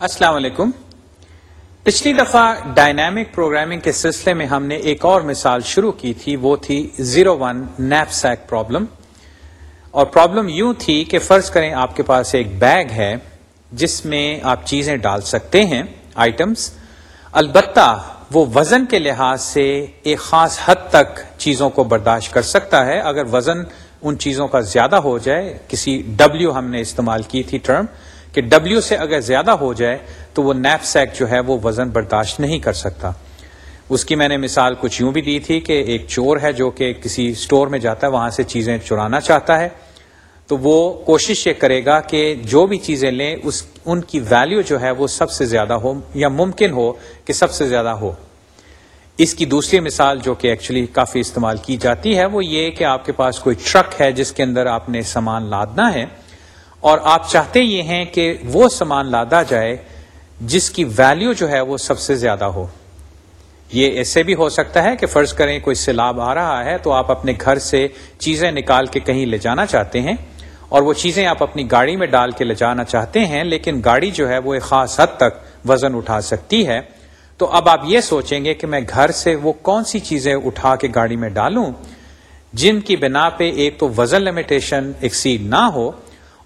السلام علیکم۔ پچھلی دفعہ ڈائنامک پروگرامنگ کے سلسلے میں ہم نے ایک اور مثال شروع کی تھی، وہ تھی زیرو ون نیپ سیک پرابلم۔ اور پرابلم یوں تھی کہ فرض کریں آپ کے پاس ایک بیگ ہے جس میں آپ چیزیں ڈال سکتے ہیں آئٹمس البتہ وہ وزن کے لحاظ سے ایک خاص حد تک چیزوں کو برداشت کر سکتا ہے۔ اگر وزن ان چیزوں کا زیادہ ہو جائے، کسی ڈبلو ہم نے استعمال کی تھی ٹرم کہ ڈبلو سے اگر زیادہ ہو جائے تو وہ نیپ سیک جو ہے وہ وزن برداشت نہیں کر سکتا۔ اس کی میں نے مثال کچھ یوں بھی دی تھی کہ ایک چور ہے جو کہ کسی اسٹور میں جاتا ہے، وہاں سے چیزیں چرانا چاہتا ہے۔ تو وہ کوشش یہ کرے گا کہ جو بھی چیزیں لیں، اس، ان کی ویلیو جو ہے وہ سب سے زیادہ ہو یا ممکن ہو کہ سب سے زیادہ ہو۔ اس کی دوسری مثال جو کہ ایکچولی کافی استعمال کی جاتی ہے، وہ یہ کہ آپ کے پاس کوئی ٹرک ہے جس کے اندر آپ نے سامان لادنا ہے۔ اور آپ چاہتے یہ ہیں کہ وہ سامان لادا جائے جس کی ویلیو جو ہے وہ سب سے زیادہ ہو۔ یہ ایسے بھی ہو سکتا ہے کہ فرض کریں کوئی سیلاب آ رہا ہے تو آپ اپنے گھر سے چیزیں نکال کے کہیں لے جانا چاہتے ہیں اور وہ چیزیں آپ اپنی گاڑی میں ڈال کے لے جانا چاہتے ہیں لیکن گاڑی جو ہے وہ ایک خاص حد تک وزن اٹھا سکتی ہے۔ تو اب آپ یہ سوچیں گے کہ میں گھر سے وہ کون سی چیزیں اٹھا کے گاڑی میں ڈالوں جن کی بنا پہ ایک تو وزن لمیٹیشن ایکسیڈ نہ ہو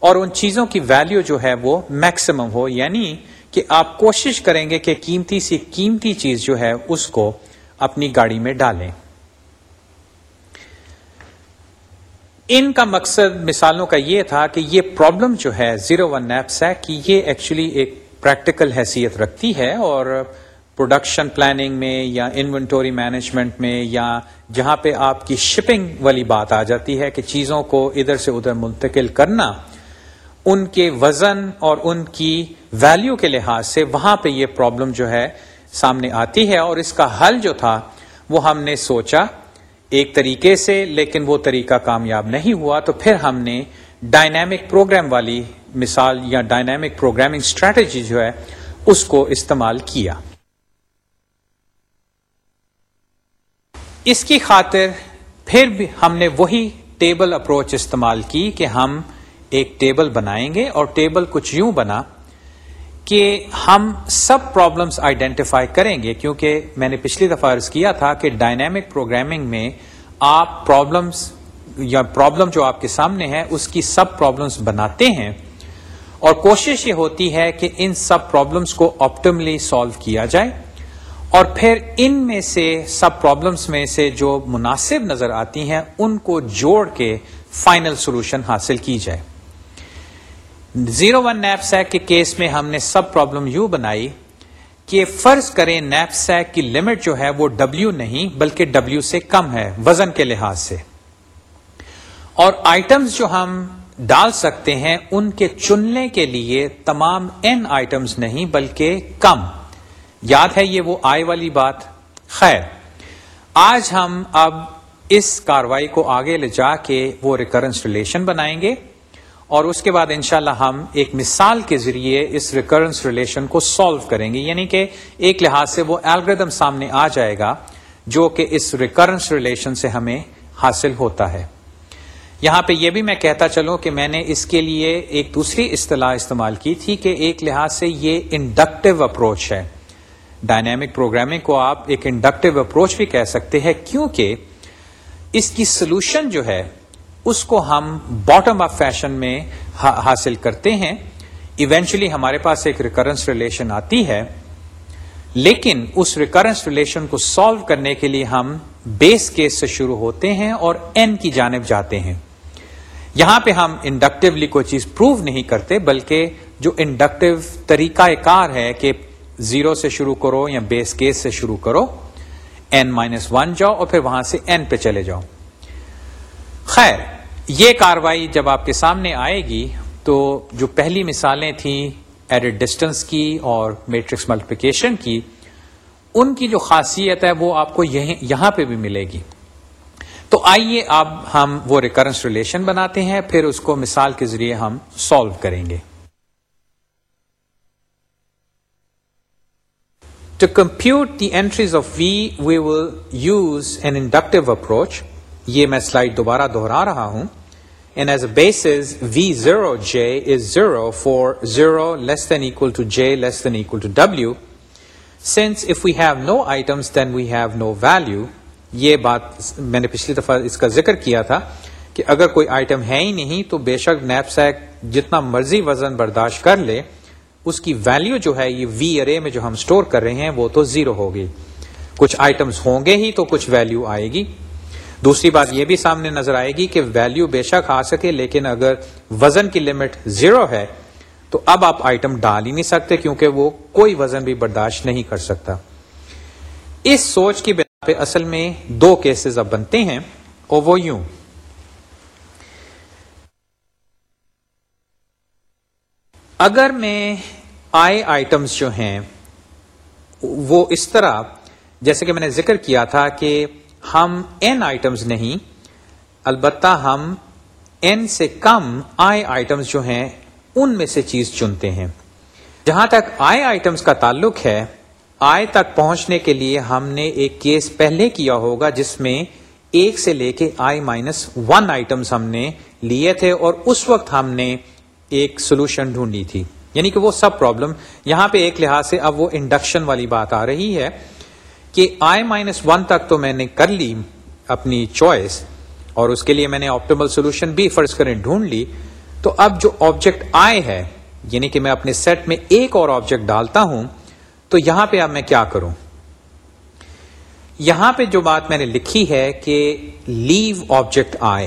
اور ان چیزوں کی ویلیو جو ہے وہ میکسیمم ہو یعنی کہ آپ کوشش کریں گے کہ قیمتی سی قیمتی چیز جو ہے اس کو اپنی گاڑی میں ڈالیں۔ ان کا مقصد مثالوں کا یہ تھا کہ یہ پرابلم جو ہے زیرو ون نیپس ہے کہ یہ ایکچولی ایک پریکٹیکل حیثیت رکھتی ہے اور پروڈکشن پلاننگ میں یا انوینٹوری مینجمنٹ میں یا جہاں پہ آپ کی شپنگ والی بات آ جاتی ہے کہ چیزوں کو ادھر سے ادھر منتقل کرنا ان کے وزن اور ان کی ویلیو کے لحاظ سے وہاں پہ یہ پرابلم جو ہے سامنے آتی ہے اور اس کا حل جو تھا، وہ ہم نے سوچا ایک طریقے سے، لیکن وہ طریقہ کامیاب نہیں ہوا، تو پھر ہم نے ڈائنامک پروگرام والی مثال یا ڈائنامک پروگرامنگ اسٹریٹجی جو ہے، اس کو استعمال کیا۔ اس کی خاطر پھر بھی ہم نے وہی ٹیبل اپروچ استعمال کی کہ ہم ایک ٹیبل بنائیں گے اور ٹیبل کچھ یوں بنا کہ ہم سب پرابلمس آئیڈینٹیفائی کریں گے کیونکہ میں نے پچھلی دفعہ عرض کیا تھا کہ ڈائنامک پروگرامنگ میں آپ پرابلمس یا پرابلم جو آپ کے سامنے ہے، اس کی سب پرابلمس بناتے ہیں اور کوشش یہ ہوتی ہے کہ ان سب پرابلمس کو آپٹملی سالو کیا جائے اور پھر ان میں سے سب پرابلمس میں سے جو مناسب نظر آتی ہیں، ان کو جوڑ کے فائنل سولوشن حاصل کی جائے۔ زیرو ون نیپ سیک کے کیس میں ہم نے سب پرابلم یو بنائی کہ فرض کریں نیپ سیک کی لمٹ جو ہے وہ ڈبلو نہیں بلکہ ڈبلو سے کم ہے وزن کے لحاظ سے۔ اور آئٹمس جو ہم ڈال سکتے ہیں ان کے چننے کے لیے تمام این آئٹمس نہیں بلکہ کم۔ یاد ہے یہ وہ آئے والی بات؟ خیر، آج ہم اب اس کاروائی کو آگے لے جا کے وہ ریکرنس ریلیشن بنائیں گے۔ اور اس کے بعد انشاءاللہ ہم ایک مثال کے ذریعے اس ریکرنس ریلیشن کو سالو کریں گے۔ یعنی کہ ایک لحاظ سے وہ الگریدم سامنے آ جائے گا جو کہ اس ریکرنس ریلیشن سے ہمیں حاصل ہوتا ہے۔ یہاں پہ یہ بھی میں کہتا چلوں کہ میں نے اس کے لیے ایک دوسری اصطلاح استعمال کی تھی کہ ایک لحاظ سے یہ انڈکٹیو اپروچ ہے۔ ڈائنامک پروگرامنگ کو آپ ایک انڈکٹیو اپروچ بھی کہہ سکتے ہیں کیونکہ اس کی سولوشن جو ہے اس کو ہم باٹم آف فیشن میں حاصل کرتے ہیں۔ ایونچولی ہمارے پاس ایک ریکرنس ریلیشن آتی ہے۔ لیکن اس ریکرنس ریلیشن کو سالو کرنے کے لیے ہم بیس کیس سے شروع ہوتے ہیں اور این کی جانب جاتے ہیں۔ یہاں پہ ہم انڈکٹیولی کوئی چیز پروو نہیں کرتے، بلکہ جو انڈکٹیو طریقہ کار ہے کہ زیرو سے شروع کرو یا بیس کیس سے شروع کرو این مائنس ون جاؤ اور پھر وہاں سے این پہ چلے جاؤ۔ خیر، یہ کاروائی جب آپ کے سامنے آئے گی تو جو پہلی مثالیں تھیں ایڈٹ ڈسٹینس کی اور میٹرکس ملٹیپیکیشن کی، ان کی جو خاصیت ہے وہ آپ کو یہاں پہ بھی ملے گی۔ تو آئیے اب ہم وہ ریکرنس ریلیشن بناتے ہیں، پھر اس کو مثال کے ذریعے ہم سالو کریں گے۔ To compute the entries of V we will use an inductive approach یہ میں سلائڈ دوبارہ دوہرا رہا ہوں and as a basis v0j is 0 for 0 less than equal to j less than equal to w. Since if we have no items then we have no value. یہ بات میں نے پچھلی دفعہ اس کا ذکر کیا تھا کہ اگر کوئی آئٹم ہے ہی نہیں تو بے شک نیپ سیک جتنا مرضی وزن برداشت کر لے، اس کی ویلیو جو ہے یہ وی ارے میں جو ہم سٹور کر رہے ہیں وہ تو زیرو ہوگی کچھ آئٹمس ہوں گے ہی تو کچھ ویلیو آئے گی دوسری بات یہ بھی سامنے نظر آئے گی کہ ویلیو بے شک آ سکے، لیکن اگر وزن کی لمٹ زیرو ہے، تو اب آپ آئٹم ڈال ہی نہیں سکتے، کیونکہ وہ کوئی وزن بھی برداشت نہیں کر سکتا۔ اس سوچ کی بنا پہ اصل میں دو کیسز اب بنتے ہیں، اور وہ یوں۔ اگر میں آئے آئٹمس جو ہیں، وہ اس طرح، جیسے کہ میں نے ذکر کیا تھا کہ ہم این آئٹمس نہیں، البتہ ہم این سے کم آئے آئٹمس جو ہیں، ان میں سے چیز چنتے ہیں۔ جہاں تک آئے آئٹمس کا تعلق ہے آئے تک پہنچنے کے لیے ہم نے ایک کیس پہلے کیا ہوگا، جس میں ایک سے لے کے آئی مائنس ون آئٹمس ہم نے لیے تھے اور اس وقت ہم نے ایک سولوشن ڈھونڈی تھی۔ یعنی کہ وہ سب پرابلم یہاں پہ ایک لحاظ سے اب وہ انڈکشن والی بات آ رہی ہے۔ کہ آئی مائنس ون تک تو میں نے کر لی اپنی چوائس اور اس کے لیے میں نے آپٹیمل سولوشن بھی فرض کریں ڈھونڈ لی، تو اب جو آبجیکٹ آئے ہے یعنی کہ میں اپنے سیٹ میں ایک اور آبجیکٹ ڈالتا ہوں، تو یہاں پہ اب میں کیا کروں؟ یہاں پہ جو بات میں نے لکھی ہے کہ لیو آبجیکٹ آئے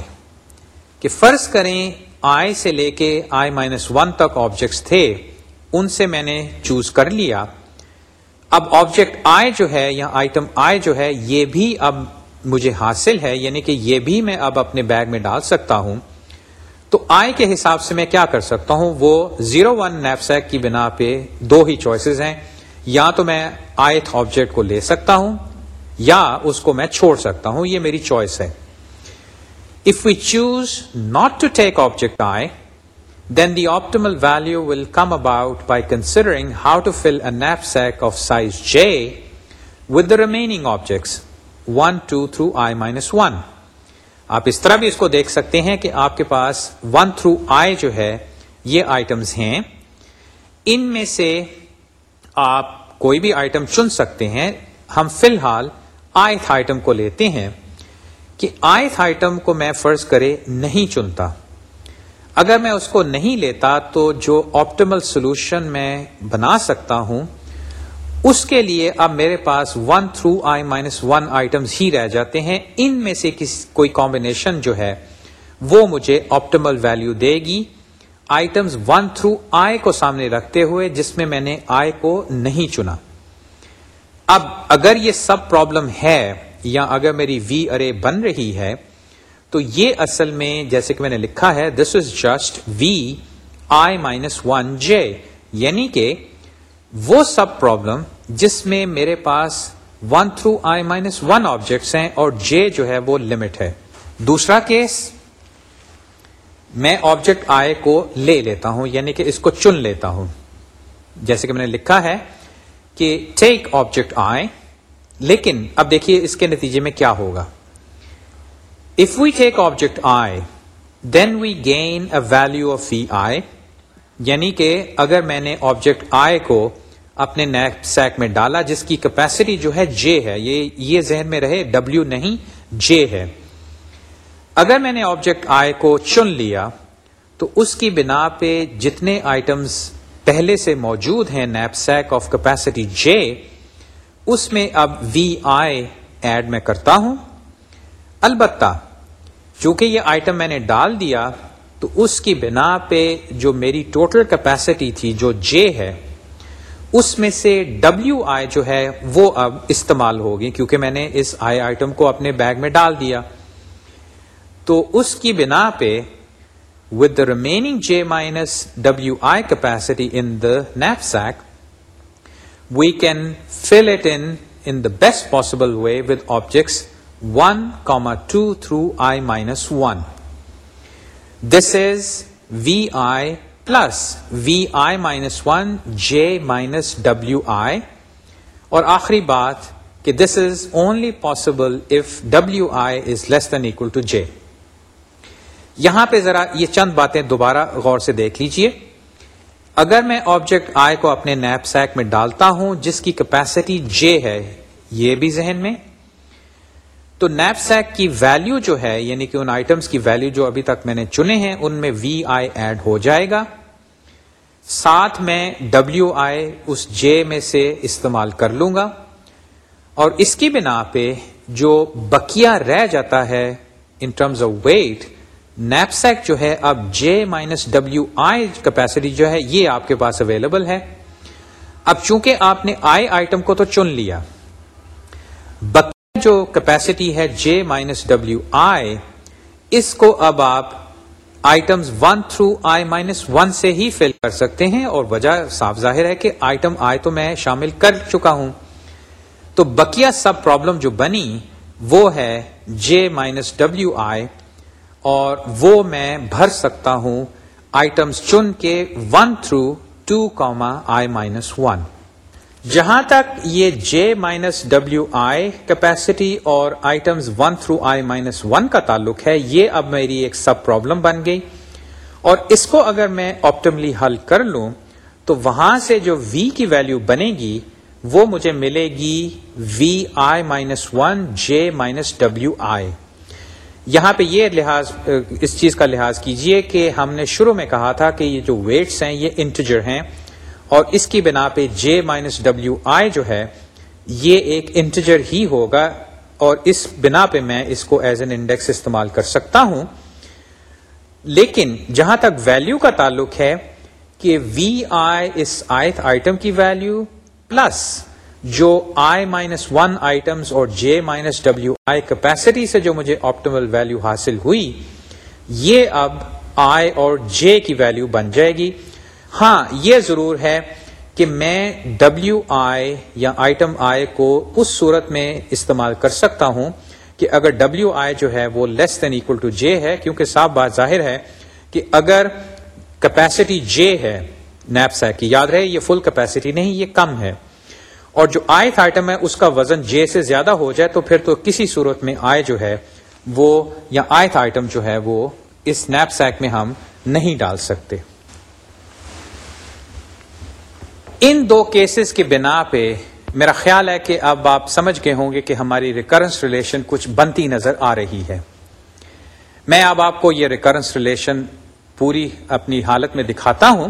کہ فرض کریں آئی سے لے کے آئی مائنس ون تک آبجیکٹس تھے، ان سے میں نے چوز کر لیا۔ اب آبجیکٹ آئے جو ہے یا آئٹم آئے جو ہے، یہ بھی اب مجھے حاصل ہے یعنی کہ یہ بھی میں اب اپنے بیگ میں ڈال سکتا ہوں۔ تو آئے کے حساب سے میں کیا کر سکتا ہوں؟ وہ زیرو ون نیپ سیک کی بنا پہ دو ہی چوائسیز ہیں۔ یا تو میں آئٹ آبجیکٹ کو لے سکتا ہوں، یا اس کو میں چھوڑ سکتا ہوں، یہ میری چوائس ہے۔ If we choose not to take object I then the optimal value will come about by considering how to fill a knapsack of size j with the remaining objects 1, 2 through i minus 1. آپ اس طرح بھی اس کو دیکھ سکتے ہیں کہ آپ کے پاس 1 تھرو آئی جو ہے یہ آئٹمس ہیں۔ ان میں سے آپ کوئی بھی آئٹم چن سکتے ہیں۔ ہم فی الحال آئتھ آئٹم کو لیتے ہیں کہ آئتھ آئٹم کو میں فرض کرے نہیں چنتا۔ اگر میں اس کو نہیں لیتا تو جو آپٹیمل سولوشن میں بنا سکتا ہوں، اس کے لیے اب میرے پاس one through I minus one items ہی رہ جاتے ہیں۔ ان میں سے کسی کوئی کمبینیشن جو ہے، وہ مجھے آپٹیمل ویلو دے گی۔ آئٹمس ون تھرو آئی کو سامنے رکھتے ہوئے، جس میں میں نے آئی کو نہیں چنا۔ اب اگر یہ سب پرابلم ہے، یا اگر میری وی ارے بن رہی ہے تو یہ اصل میں جیسے کہ میں نے لکھا ہے this is just V I minus one J یعنی کہ وہ سب پرابلم جس میں میرے پاس one through I minus one objects ہیں اور جے جو ہے وہ لمٹ ہے۔ دوسرا کیس میں آبجیکٹ آئے کو لے لیتا ہوں یعنی کہ اس کو چن لیتا ہوں۔ جیسے کہ میں نے لکھا ہے کہ ٹیک آبجیکٹ آئے لیکن اب دیکھیے اس کے نتیجے میں کیا ہوگا۔ If we take object I, then we gain a value of Vi یعنی کہ اگر میں نے آبجیکٹ آئی کو اپنے نیک سیک میں ڈالا جس کی کیپیسٹی جو ہے جے ہے یہ یہ ذہن میں رہے ڈبلو نہیں جے ہے۔ اگر میں نے آبجیکٹ آئی کو چن لیا تو اس کی بنا پہ جتنے آئٹمس پہلے سے موجود ہیں knapsack of capacity J اس میں اب وی آئی ایڈ میں کرتا ہوں۔ البتہ چونکہ یہ آئٹم میں نے ڈال دیا تو اس کی بنا پہ جو میری ٹوٹل کیپیسٹی تھی، جو جے ہے، اس میں سے ڈبلو آئی جو ہے وہ اب استعمال ہوگی کیونکہ میں نے اس آئی آئٹم کو اپنے بیگ میں ڈال دیا۔ تو اس کی بنا پہ with the remaining J minus W I capacity in the knapsack we can fill it in the best possible way with objects 1, 2 through I minus 1. This is Vi plus Vi minus 1 J minus Wi. اور آخری بات کہ this is only possible if W I is less than equal to J یہاں پہ ذرا یہ چند باتیں دوبارہ غور سے دیکھ لیجیے اگر میں آبجیکٹ آئی کو اپنے نیپ سیک میں ڈالتا ہوں جس کی کیپیسٹی جے ہے یہ بھی ذہن میں تو نیپ سیک کی ویلو جو ہے یعنی کہ ان آئٹمس کی ویلو جو ابھی تک میں نے چنے ہیں، ان میں وی آئی ایڈ ہو جائے گا۔ ساتھ میں ڈبلو آئی اس جے میں سے استعمال کر لوں گا۔ اور اس کی بنا پہ جو بکیا رہ جاتا ہے in terms of weight knapsack سیک جو ہے، اب J minus W I capacity جو ہے، یہ آپ کے پاس اویلیبل ہے۔ اب چونکہ آپ نے آئی آئٹم کو تو چن لیا، بکیا جو کیپیسٹی ہے جے مائنس ڈبلو آئی اس کو اب آپ items one through I minus one سے ہی فل کر سکتے ہیں اور وجہ صاف ظاہر ہے کہ آئٹم آئی تو میں شامل کر چکا ہوں۔ تو بکیا سب پرابلم جو بنی وہ ہے جے مائنس ڈبلو آئی اور وہ میں بھر سکتا ہوں آئٹمس چن کے one through two comma I minus one جہاں تک یہ J minus W I capacity اور items one through I minus one کا تعلق ہے، یہ اب میری ایک سب پرابلم بن گئی۔ اور اس کو اگر میں آپٹملی حل کر لوں، تو وہاں سے جو وی کی ویلو بنے گی، وہ مجھے ملے گی V I minus one J minus W I یہاں پہ یہ لحاظ، اس چیز کا لحاظ کیجیے کہ ہم نے شروع میں کہا تھا کہ یہ جو ویٹس ہیں، یہ انٹیجر ہیں۔ اور اس کی بنا پہ جے مائنس ڈبلو آئی جو ہے، یہ ایک انٹیجر ہی ہوگا اور اس بنا پہ میں اس کو ایز این انڈیکس استعمال کر سکتا ہوں۔ لیکن جہاں تک ویلو کا تعلق ہے کہ وی آئی اس آئٹ آئٹم کی ویلو پلس جو آئی مائنس ون آئٹمس اور J minus W I capacity سے جو مجھے آپٹیمل ویلو حاصل ہوئی، یہ اب آئی اور جے کی ویلو بن جائے گی۔ ہاں یہ ضرور ہے کہ میں ڈبلو آئی یا آئٹم آئی کو اس صورت میں استعمال کر سکتا ہوں کہ اگر ڈبلو آئی جو ہے وہ لیس دین اکول ٹو جے ہے، کیونکہ صاف بات ظاہر ہے کہ اگر کیپیسٹی جے ہے نیپس ہے کہ یاد رہے، یہ فل کیپیسٹی نہیں، یہ کم ہے۔ اور جو آئٹ آئٹم ہے، اس کا وزن جے سے زیادہ ہو جائے، تو پھر تو کسی صورت میں آئے جو ہے وہ یا آئٹ آئٹم جو ہے وہ اس نیپ سیک میں ہم نہیں ڈال سکتے۔ ان دو کیسز کی بنا پہ میرا خیال ہے کہ اب آپ سمجھ گئے ہوں گے کہ ہماری ریکرنس ریلیشن کچھ بنتی نظر آ رہی ہے۔ میں اب آپ کو یہ ریکرنس ریلیشن پوری اپنی حالت میں دکھاتا ہوں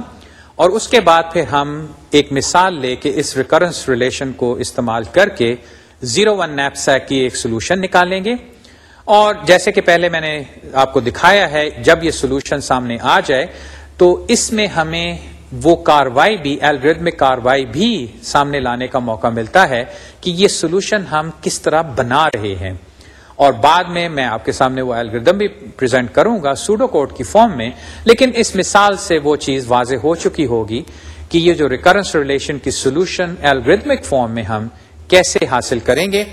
اور اس کے بعد پھر ہم ایک مثال لے کے اس ریکرنس ریلیشن کو استعمال کر کے زیرو ون نیپ سیک کی ایک سولوشن نکالیں گے۔ اور جیسے کہ پہلے میں نے آپ کو دکھایا ہے، جب یہ سولوشن سامنے آ جائے تو اس میں ہمیں وہ کاروائی بھی الگریدمک کاروائی بھی سامنے لانے کا موقع ملتا ہے کہ یہ سولوشن ہم کس طرح بنا رہے ہیں۔ اور بعد میں میں آپ کے سامنے وہ الگریدم بھی پریزنٹ کروں گا سوڈو کوڈ کی فارم میں، لیکن اس مثال سے وہ چیز واضح ہو چکی ہوگی کہ یہ جو ریکرنس ریلیشن کی سولوشن الگریدمک فارم میں ہم کیسے حاصل کریں گے۔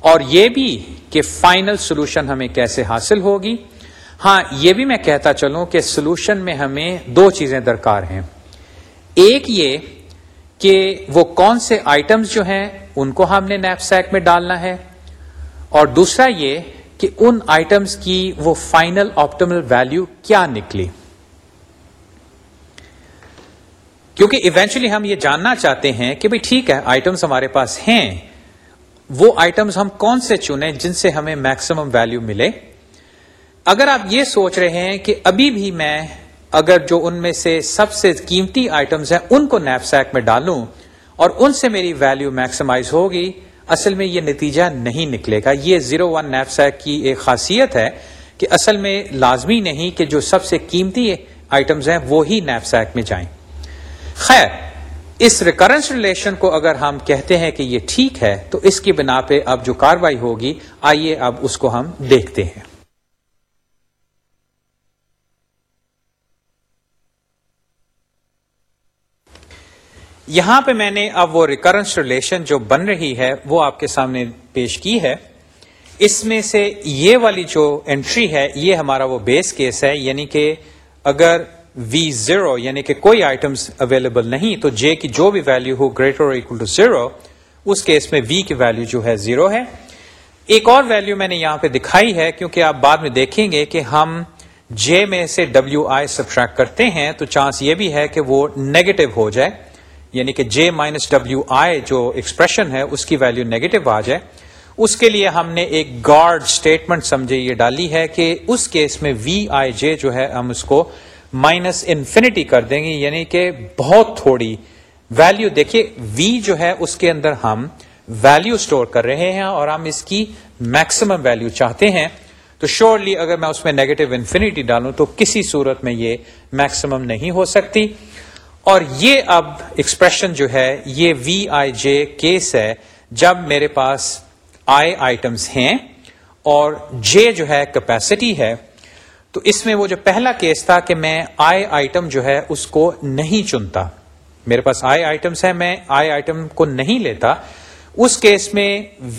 اور یہ بھی کہ فائنل سولوشن ہمیں کیسے حاصل ہوگی۔ ہاں یہ بھی میں کہتا چلوں کہ سولوشن میں ہمیں دو چیزیں درکار ہیں۔ ایک یہ کہ وہ کون سے آئٹمس جو ہیں ان کو ہم نے نیپ سیک میں ڈالنا ہے اور دوسرا یہ کہ ان آئٹمس کی وہ فائنل آپٹیمل ویلو کیا نکلی۔ کیونکہ ایونچولی ہم یہ جاننا چاہتے ہیں کہ بھائی ٹھیک ہے آئٹمس ہمارے پاس ہیں۔ وہ آئٹمس ہم کون سے چنے جن سے ہمیں میکسیمم ویلو ملے؟ اگر آپ یہ سوچ رہے ہیں کہ ابھی بھی میں اگر جو ان میں سے سب سے قیمتی آئٹمس ہیں، ان کو نیپ سیک میں ڈالوں اور ان سے میری ویلو میکسیمائز ہوگی، اصل میں یہ نتیجہ نہیں نکلے گا۔ یہ زیرو ون نیپ سیک کی ایک خاصیت ہے کہ اصل میں لازمی نہیں کہ جو سب سے قیمتی آئٹمس ہیں، وہی نیپ سیک میں جائیں۔ خیر، اس ریکرنس ریلیشن کو اگر ہم کہتے ہیں کہ یہ ٹھیک ہے، تو اس کی بنا پہ اب جو کاروائی ہوگی، آئیے اب اس کو ہم دیکھتے ہیں۔ یہاں پہ میں نے اب وہ ریکرنس ریلیشن جو بن رہی ہے وہ آپ کے سامنے پیش کی ہے۔ اس میں سے یہ والی جو انٹری ہے، یہ ہمارا وہ بیس کیس ہے یعنی کہ اگر وی زیرو یعنی کہ کوئی آئٹمس اویلیبل نہیں، تو جے کی جو بھی ویلو ہو گریٹر اور اکول ٹو زیرو اس کیس میں وی کی ویلو جو ہے زیرو ہے۔ ایک اور ویلو میں نے یہاں پہ دکھائی ہے، کیونکہ آپ بعد میں دیکھیں گے کہ ہم جے میں سے ڈبلو آئی سبٹریکٹ کرتے ہیں، تو چانس یہ بھی ہے کہ وہ نیگیٹو ہو جائے۔ یعنی کہ جے مائنس ڈبلو آئی جو ایکسپریشن ہے، اس کی ویلو نیگیٹو آ جائے۔ اس کے لیے ہم نے ایک گارڈ اسٹیٹمنٹ سمجھے، یہ ڈالی ہے کہ اس کیس میں وی آئی جے جو ہے، ہم اس کو مائنس انفینٹی کر دیں گے۔ یعنی کہ بہت تھوڑی ویلو دیکھیے وی جو ہے، اس کے اندر ہم ویلو اسٹور کر رہے ہیں اور ہم اس کی میکسیمم ویلو چاہتے ہیں۔ تو شیورلی اگر میں اس میں نیگیٹو انفینٹی ڈالوں تو کسی صورت میں یہ میکسیمم نہیں ہو سکتی۔ اور یہ اب ایکسپریشن جو ہے، یہ وی آئی جے کیس ہے، جب میرے پاس آئی آئٹمس ہیں اور جے جو ہے کیپیسٹی ہے، تو اس میں وہ جو پہلا کیس تھا کہ میں آئی آئٹم جو ہے اس کو نہیں چنتا. میرے پاس آئی آئٹمس ہے میں آئی آئٹم کو نہیں لیتا. اس کیس میں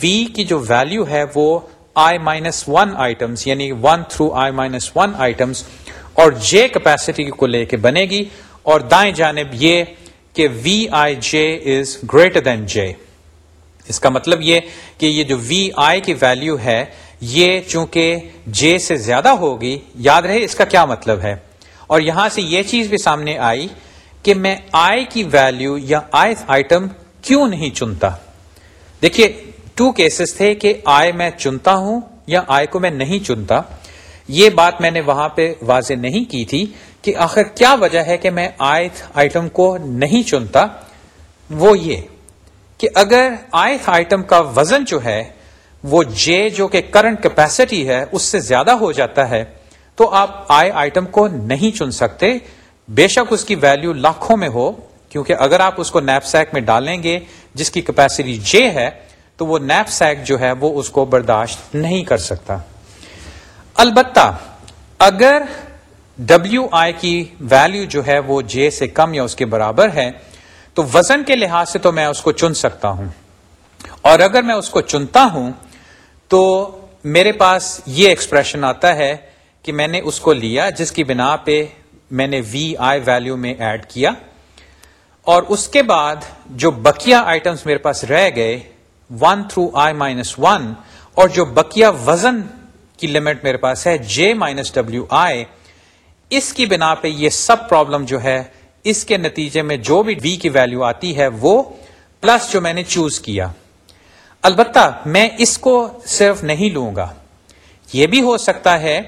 وی کی جو ویلو ہے وہ آئی مائنس ون آئٹمس یعنی one through I minus one items اور جے کیپیسٹی کو لے کے بنے گی. اور دائیں جانب یہ کہ وی آئی جے از گریٹر دین جے اس کا مطلب یہ کہ یہ جو وی آئی کی ویلو ہے، یہ چونکہ جے سے زیادہ ہوگی، یاد رہے اس کا کیا مطلب ہے؟ اور یہاں سے یہ چیز بھی سامنے آئی کہ میں آئی کی ویلو یا آئی آئٹم کیوں نہیں چنتا؟ دیکھیے ٹو کیسز تھے کہ آئے میں چنتا ہوں یا آئے کو میں نہیں چنتا۔ یہ بات میں نے وہاں پہ واضح نہیں کی تھی کہ آخر کیا وجہ ہے کہ میں آئت آئٹم کو نہیں چنتا۔ وہ یہ کہ اگر آئت آئٹم کا وزن جو ہے، وہ جے جو کہ کرنٹ کیپیسٹی ہے، اس سے زیادہ ہو جاتا ہے، تو آپ آئے آئٹم کو نہیں چن سکتے۔ بے شک اس کی ویلو لاکھوں میں ہو، کیونکہ اگر آپ اس کو نیپ سیک میں ڈالیں گے، جس کی کیپیسٹی جے ہے، تو وہ نیپ سیک جو ہے، وہ اس کو برداشت نہیں کر سکتا۔ البتہ اگر ڈبلو آئی کی ویلو جو ہے وہ جے سے کم یا اس کے برابر ہے، تو وزن کے لحاظ سے تو میں اس کو چن سکتا ہوں۔ اور اگر میں اس کو چنتا ہوں، تو میرے پاس یہ ایکسپریشن آتا ہے کہ میں نے اس کو لیا جس کی بنا پہ میں نے وی آئی ویلو میں ایڈ کیا۔ اور اس کے بعد جو بکیا آئٹمس میرے پاس رہ گئے one through I minus one اور جو بکیا وزن کی لمٹ میرے پاس ہے جے مائنس ڈبلو آئی اس کی بنا پہ یہ سب پرابلم جو ہے، اس کے نتیجے میں جو بھی وی کی ویلو آتی ہے، وہ پلس جو میں نے چوز کیا۔ البتہ میں اس کو صرف نہیں لوں گا۔ یہ بھی ہو سکتا ہے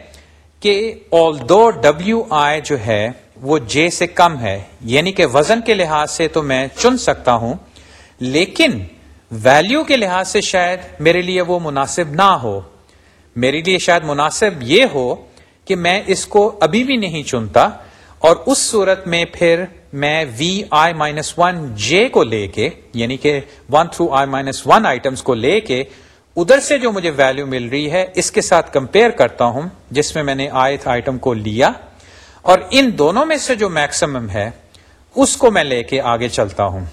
کہ آل دو ڈبلو آئی جو ہے، وہ جے سے کم ہے یعنی کہ وزن کے لحاظ سے تو میں چن سکتا ہوں، لیکن ویلو کے لحاظ سے شاید میرے لیے وہ مناسب نہ ہو۔ میرے لیے شاید مناسب یہ ہو کہ میں اس کو ابھی بھی نہیں چنتا اور اس صورت میں پھر میں وی آئی مائنس ون جے کو لے کے یعنی کہ one through I minus one items کو لے کے ادھر سے جو مجھے ویلو مل رہی ہے، اس کے ساتھ کمپیئر کرتا ہوں، جس میں میں نے آئی آئٹم کو لیا اور ان دونوں میں سے جو میکسیمم ہے، اس کو میں لے کے آگے چلتا ہوں۔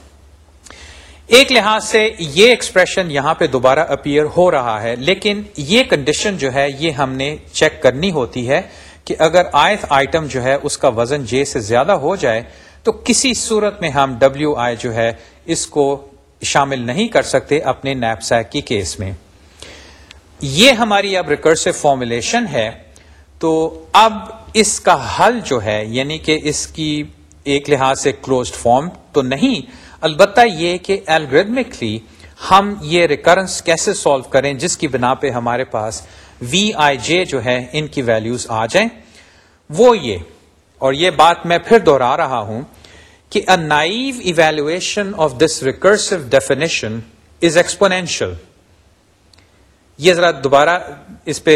ایک لحاظ سے یہ ایکسپریشن یہاں پہ دوبارہ اپیئر ہو رہا ہے، لیکن یہ کنڈیشن جو ہے، یہ ہم نے چیک کرنی ہوتی ہے کہ اگر آئت آئٹم جو ہے، اس کا وزن جے سے زیادہ ہو جائے، تو کسی صورت میں ہم ڈبلو آئی جو ہے، اس کو شامل نہیں کر سکتے اپنے نیپسیک کی کیس میں۔ یہ ہماری اب ریکرسو فارمولیشن ہے، تو اب اس کا حل جو ہے یعنی کہ اس کی ایک لحاظ سے کلوزڈ فارم تو نہیں البتہ یہ کہ الگریدمکلی ہم یہ ریکرنس کیسے سالو کریں، جس کی بنا پہ ہمارے پاس وی آئی جے جو ہے ان کی ویلیوز آ جائیں۔ وہ یہ، اور یہ بات میں پھر دوہرا رہا ہوں کہ a naive evaluation of this recursive definition is exponential یہ ذرا دوبارہ اس پہ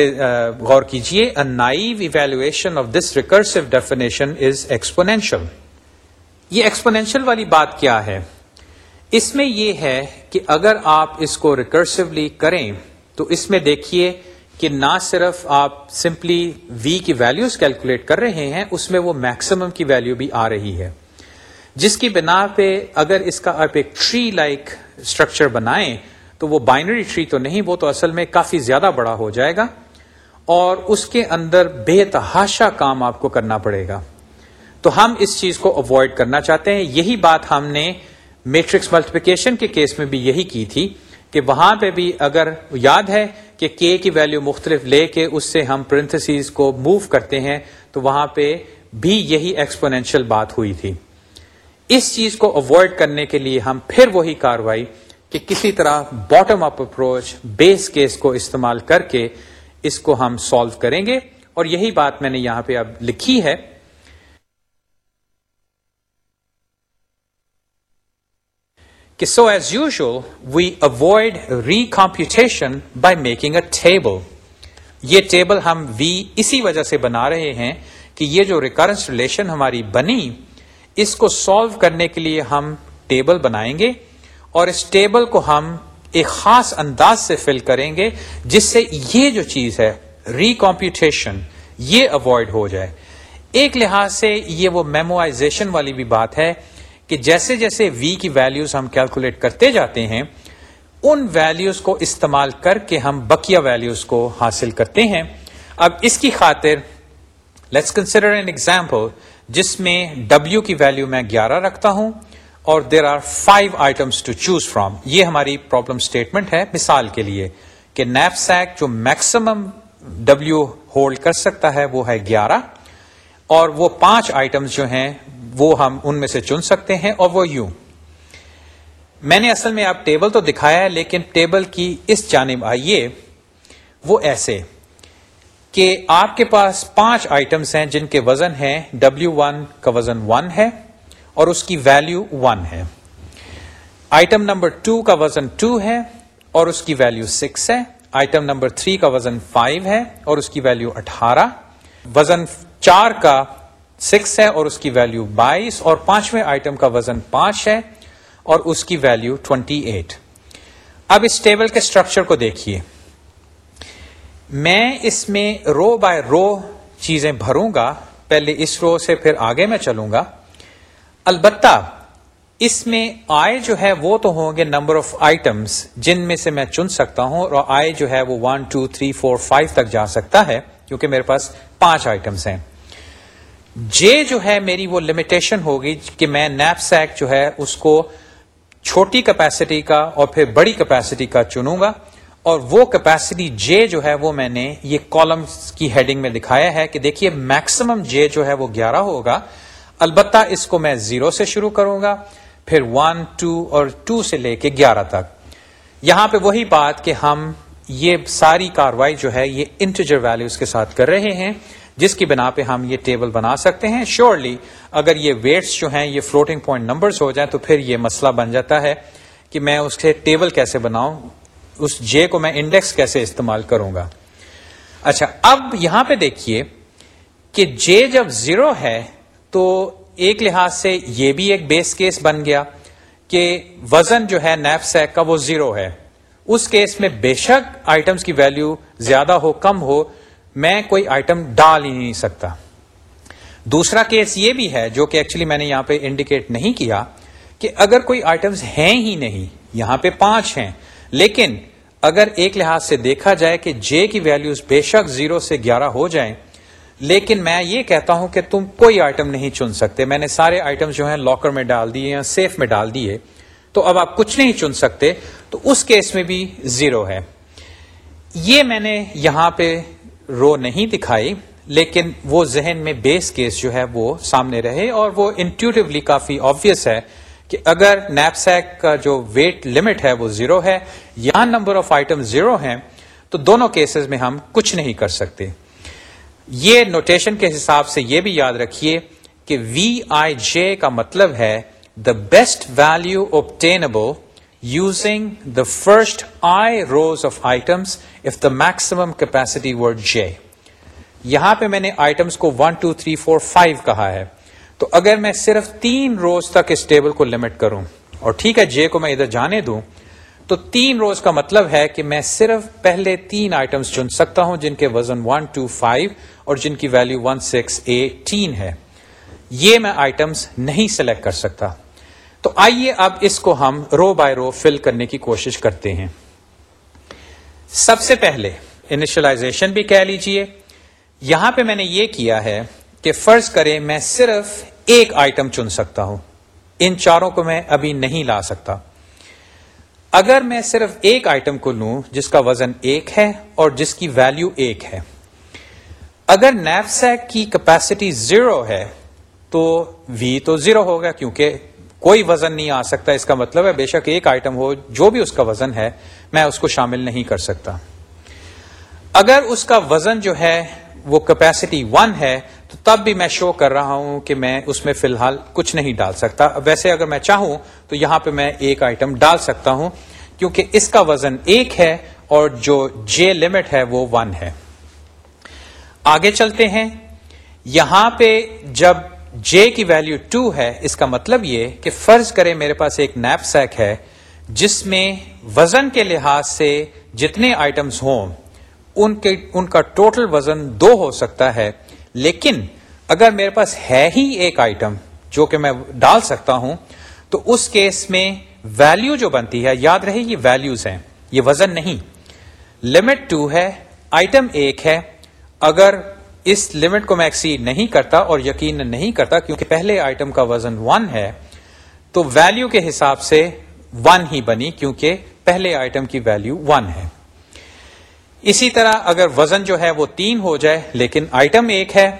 غور کیجیے۔ A naive evaluation of this recursive definition is exponential یہ ایکسپونینشل والی بات کیا ہے؟ اس میں یہ ہے کہ اگر آپ اس کو ریکرسولی کریں، تو اس میں دیکھیے کہ نہ صرف آپ سمپلی وی کی ویلیوز کیلکولیٹ کر رہے ہیں، اس میں وہ میکسیمم کی ویلیو بھی آ رہی ہے۔ جس کی بنا پہ اگر اس کا آپ ایک ٹری لائک اسٹرکچر بنائیں، تو وہ بائنری ٹری تو نہیں، وہ تو اصل میں کافی زیادہ بڑا ہو جائے گا۔ اور اس کے اندر بے تحاشا کام آپ کو کرنا پڑے گا۔ تو ہم اس چیز کو اوائڈ کرنا چاہتے ہیں۔ یہی بات ہم نے میٹرکس ملٹیپیکیشن کے کیس میں بھی یہی کی تھی کہ وہاں پہ بھی اگر یاد ہے کہ کے کی ویلو مختلف لے کے اس سے ہم پرنتھسیز کو موو کرتے ہیں، تو وہاں پہ بھی یہی ایکسپونینشیل بات ہوئی تھی۔ اس چیز کو اوائڈ کرنے کے لیے ہم پھر وہی کاروائی کہ کسی طرح bottom up approach base case کو استعمال کر کے اس کو ہم سالو کریں گے۔ اور یہی بات میں نے یہاں پہ اب لکھی ہے۔ کہ so as usual we avoid recomputation by making a table یہ ٹیبل ہم وی اسی وجہ سے بنا رہے ہیں کہ یہ جو ریکرنس ریلیشن ہماری بنی، اس کو سالو کرنے کے لیے ہم ٹیبل بنائیں گے اور اس ٹیبل کو ہم ایک خاص انداز سے فل کریں گے، جس سے یہ جو چیز ہے ری کمپیوٹیشن یہ اوائڈ ہو جائے۔ ایک لحاظ سے یہ وہ میموائزیشن والی بھی بات ہے کہ جیسے جیسے وی کی ویلیوز ہم کیلکولیٹ کرتے جاتے ہیں، ان ویلیوز کو استعمال کر کے ہم بکیا ویلیوز کو حاصل کرتے ہیں۔ اب اس کی خاطر لیٹس کنسیڈر این ایگزامپل جس میں ڈبلو کی ویلیو میں گیارہ رکھتا ہوں اور there are five items to choose from یہ ہماری پرابلم اسٹیٹمنٹ ہے مثال کے لیے کہ نیپ سیک جو میکسیمم ڈبلو ہولڈ کر سکتا ہے وہ ہے گیارہ اور وہ پانچ آئٹمس جو ہیں وہ ہم ان میں سے چن سکتے ہیں اور وہ یوں۔ میں نے اصل میں آپ ٹیبل تو دکھایا ہے، لیکن ٹیبل کی اس جانب آئیے۔ وہ ایسے کہ آپ کے پاس پانچ آئٹمس ہیں جن کے وزن ہے ڈبلو ون کا وزن ون ہے اور اس کی ویلو ون ہے۔ آئٹم نمبر ٹو کا وزن ٹو ہے اور اس کی ویلو سکس ہے۔ آئٹم نمبر تھری کا وزن فائیو ہے اور اس کی ویلو اٹھارہ۔ وزن چار کا سکس ہے اور اس کی ویلو بائیس اور پانچویں آئٹم کا وزن پانچ ہے اور اس کی ویلو ٹوینٹی ایٹ اب اس ٹیبل کے اسٹرکچر کو دیکھیے۔ میں اس میں رو بائی رو چیزیں بھروں گا۔ پہلے اس رو سے پھر آگے میں چلوں گا۔ البتہ اس میں آئے جو ہے وہ تو ہوں گے نمبر آف آئٹمس جن میں سے میں چن سکتا ہوں اور آئے جو ہے وہ one two three four five تک جا سکتا ہے کیونکہ میرے پاس پانچ آئٹمس ہیں۔ جے جو ہے میری وہ لمیٹیشن ہوگی کہ میں نیپ سیک جو ہے اس کو چھوٹی کیپیسٹی کا اور پھر بڑی کیپیسٹی کا چنوں گا اور وہ کیپیسٹی جے جو ہے وہ میں نے یہ کالم کی ہیڈنگ میں دکھایا ہے کہ دیکھیے میکسیمم جے جو ہے وہ گیارہ ہوگا، البتہ اس کو میں زیرو سے شروع کروں گا، پھر ون ٹو اور ٹو سے لے کے گیارہ تک۔ یہاں پہ وہی بات کہ ہم یہ ساری کاروائی جو ہے یہ انٹیجر ویلوز کے ساتھ کر رہے ہیں۔ جس کی بنا پہ ہم یہ ٹیبل بنا سکتے ہیں۔ شیورلی اگر یہ ویٹس جو ہیں، یہ فلوٹنگ پوائنٹ نمبرز ہو جائیں تو پھر یہ مسئلہ بن جاتا ہے کہ میں اس کے ٹیبل کیسے بناؤں، اس جے کو میں انڈیکس کیسے استعمال کروں گا۔ اچھا اب یہاں پہ دیکھیے کہ جے جب زیرو ہے تو ایک لحاظ سے یہ بھی ایک بیس کیس بن گیا کہ وزن جو ہے نیپ سیک کا وہ زیرو ہے۔ اس کیس میں بے شک آئٹمس کی ویلو زیادہ ہو، کم ہو میں کوئی آئٹم ڈال ہی نہیں سکتا۔ دوسرا کیس یہ بھی ہے جو کہ ایکچولی میں نے یہاں پہ انڈیکیٹ نہیں کیا کہ اگر کوئی آئٹمس ہیں ہی نہیں، یہاں پہ پانچ ہیں، لیکن اگر ایک لحاظ سے دیکھا جائے کہ جے کی ویلوز بے شک زیرو سے گیارہ ہو جائیں، لیکن میں یہ کہتا ہوں کہ تم کوئی آئٹم نہیں چن سکتے۔ میں نے سارے آئٹم جو ہیں لاکر میں ڈال دیے یا سیف میں ڈال دیے، تو اب آپ کچھ نہیں چن سکتے، تو اس کیس میں بھی زیرو ہے۔ یہ میں نے یہاں پہ رو نہیں دکھائی، لیکن وہ ذہن میں بیس کیس جو ہے وہ سامنے رہے اور وہ انٹیوٹیولی کافی آبیس ہے کہ اگر نیپ سیک کا جو ویٹ لمٹ ہے وہ زیرو ہے یا نمبر آف آئٹم زیرو ہیں، تو دونوں کیسز میں ہم کچھ نہیں کر سکتے۔ یہ نوٹیشن کے حساب سے یہ بھی یاد رکھیے کہ وی آئی جے کا مطلب ہے the best value obtainable using the first i rows of items of the maximum capacity word j یہاں پہ میں نے آئٹمس کو one two three four five کہا ہے۔ تو اگر میں صرف تین روز تک اس ٹیبل کو لمٹ کروں اور ٹھیک ہے جے کو میں ادھر جانے دوں، تو تین روز کا مطلب ہے کہ میں صرف پہلے تین آئٹمس چن سکتا ہوں جن کے وزن ون ٹو فائیو اور جن کی ویلو ون سکس ایٹین ہے۔ یہ میں آئٹمس نہیں سلیکٹ کر سکتا۔ تو آئیے اب اس کو ہم رو بائی رو فل کرنے کی کوشش کرتے ہیں۔ سب سے پہلے انیشلائزیشن بھی کہہ لیجیے۔ یہاں پہ میں نے یہ کیا ہے کہ فرض کرے میں صرف ایک آئٹم چن سکتا ہوں۔ ان چاروں کو میں ابھی نہیں لا سکتا۔ اگر میں صرف ایک آئٹم کو لوں جس کا وزن ایک ہے اور جس کی ویلو ایک ہے۔ اگر نیف سیک کی کیپیسٹی زیرو ہے تو وی تو زیرو ہوگا کیونکہ کوئی وزن نہیں آ سکتا۔ اس کا مطلب ہے بے شک ایک آئٹم ہو، جو بھی اس کا وزن ہے میں اس کو شامل نہیں کر سکتا۔ اگر اس کا وزن جو ہے وہ کیپیسٹی ون ہے، تو تب بھی میں شو کر رہا ہوں کہ میں اس میں فی الحال کچھ نہیں ڈال سکتا۔ ویسے اگر میں چاہوں تو یہاں پہ میں ایک آئٹم ڈال سکتا ہوں، کیونکہ اس کا وزن ایک ہے اور جو جے لمٹ ہے وہ ون ہے۔ آگے چلتے ہیں۔ یہاں پہ جب جے کی ویلو ٹو ہے، اس کا مطلب یہ کہ فرض کرے میرے پاس ایک نیپ سیک ہے، جس میں وزن کے لحاظ سے جتنے آئٹمس ہوں، ان کے، ان کا ٹوٹل وزن دو ہو سکتا ہے۔ لیکن اگر میرے پاس ہے ہی ایک آئٹم جو کہ میں ڈال سکتا ہوں، تو اس کیس میں ویلو جو بنتی ہے، یاد رہے، یہ ویلوز ہیں۔ یہ وزن نہیں۔ لمٹ ٹو ہے آئٹم ایک ہے۔ اگر اس لمٹ کو میں ایکسیڈ نہیں کرتا اور یقین نہیں کرتا، کیونکہ پہلے آئٹم کا وزن ون ہے، تو ویلو کے حساب سے ون ہی بنی، کیونکہ پہلے آئٹم کی ویلو ون ہے۔ اسی طرح اگر وزن جو ہے وہ تین ہو جائے، لیکن آئٹم ایک ہے،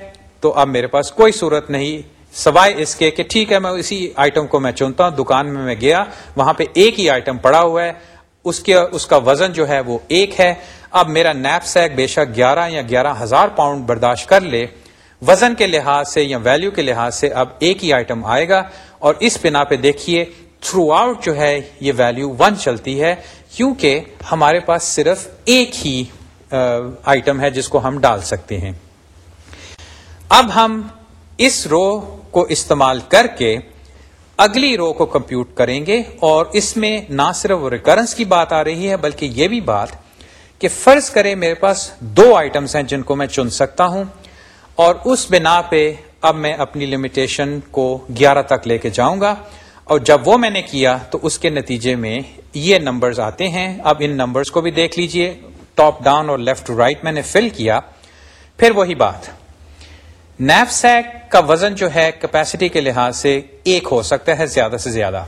تو اب میرے پاس کوئی صورت نہیں۔ سوائے اس کے کہ ٹھیک ہے، میں اسی آئٹم کو میں چنتا ہوں، دکان میں میں گیا، وہاں پہ ایک ہی آئٹم پڑا ہوا ہے، اس کے، اس کا وزن جو ہے وہ ایک ہے۔ اب میرا نیپ سیک بے شک گیارہ یا گیارہ ہزار پاؤنڈ برداشت کر لے۔ وزن کے لحاظ سے یا ویلو کے لحاظ سے اب ایک ہی آئٹم آئے گا۔ اور اس بنا پہ دیکھیے تھرو آؤٹ جو ہے یہ ویلو ون چلتی ہے، کیونکہ ہمارے پاس صرف ایک ہی آئٹم ہے جس کو ہم ڈال سکتے ہیں۔ اب ہم اس رو کو استعمال کر کے اگلی رو کو کمپیوٹ کریں گے اور اس میں نہ صرف ریکرنس کی بات آ رہی ہے بلکہ یہ بھی بات کہ فرض کرے میرے پاس دو آئٹمس ہیں جن کو میں چن سکتا ہوں اور اس بنا پہ اب میں اپنی لمیٹیشن کو گیارہ تک لے کے جاؤں گا۔ اور جب وہ میں نے کیا تو اس کے نتیجے میں یہ نمبرز آتے ہیں۔ اب ان نمبرز کو بھی دیکھ لیجیے۔ ٹاپ ڈاؤن اور لیفٹ رائٹ میں نے فل کیا۔ پھر وہی بات۔ نیف سیک کا وزن جو ہے کیپیسٹی کے لحاظ سے ایک ہو سکتا ہے زیادہ سے زیادہ۔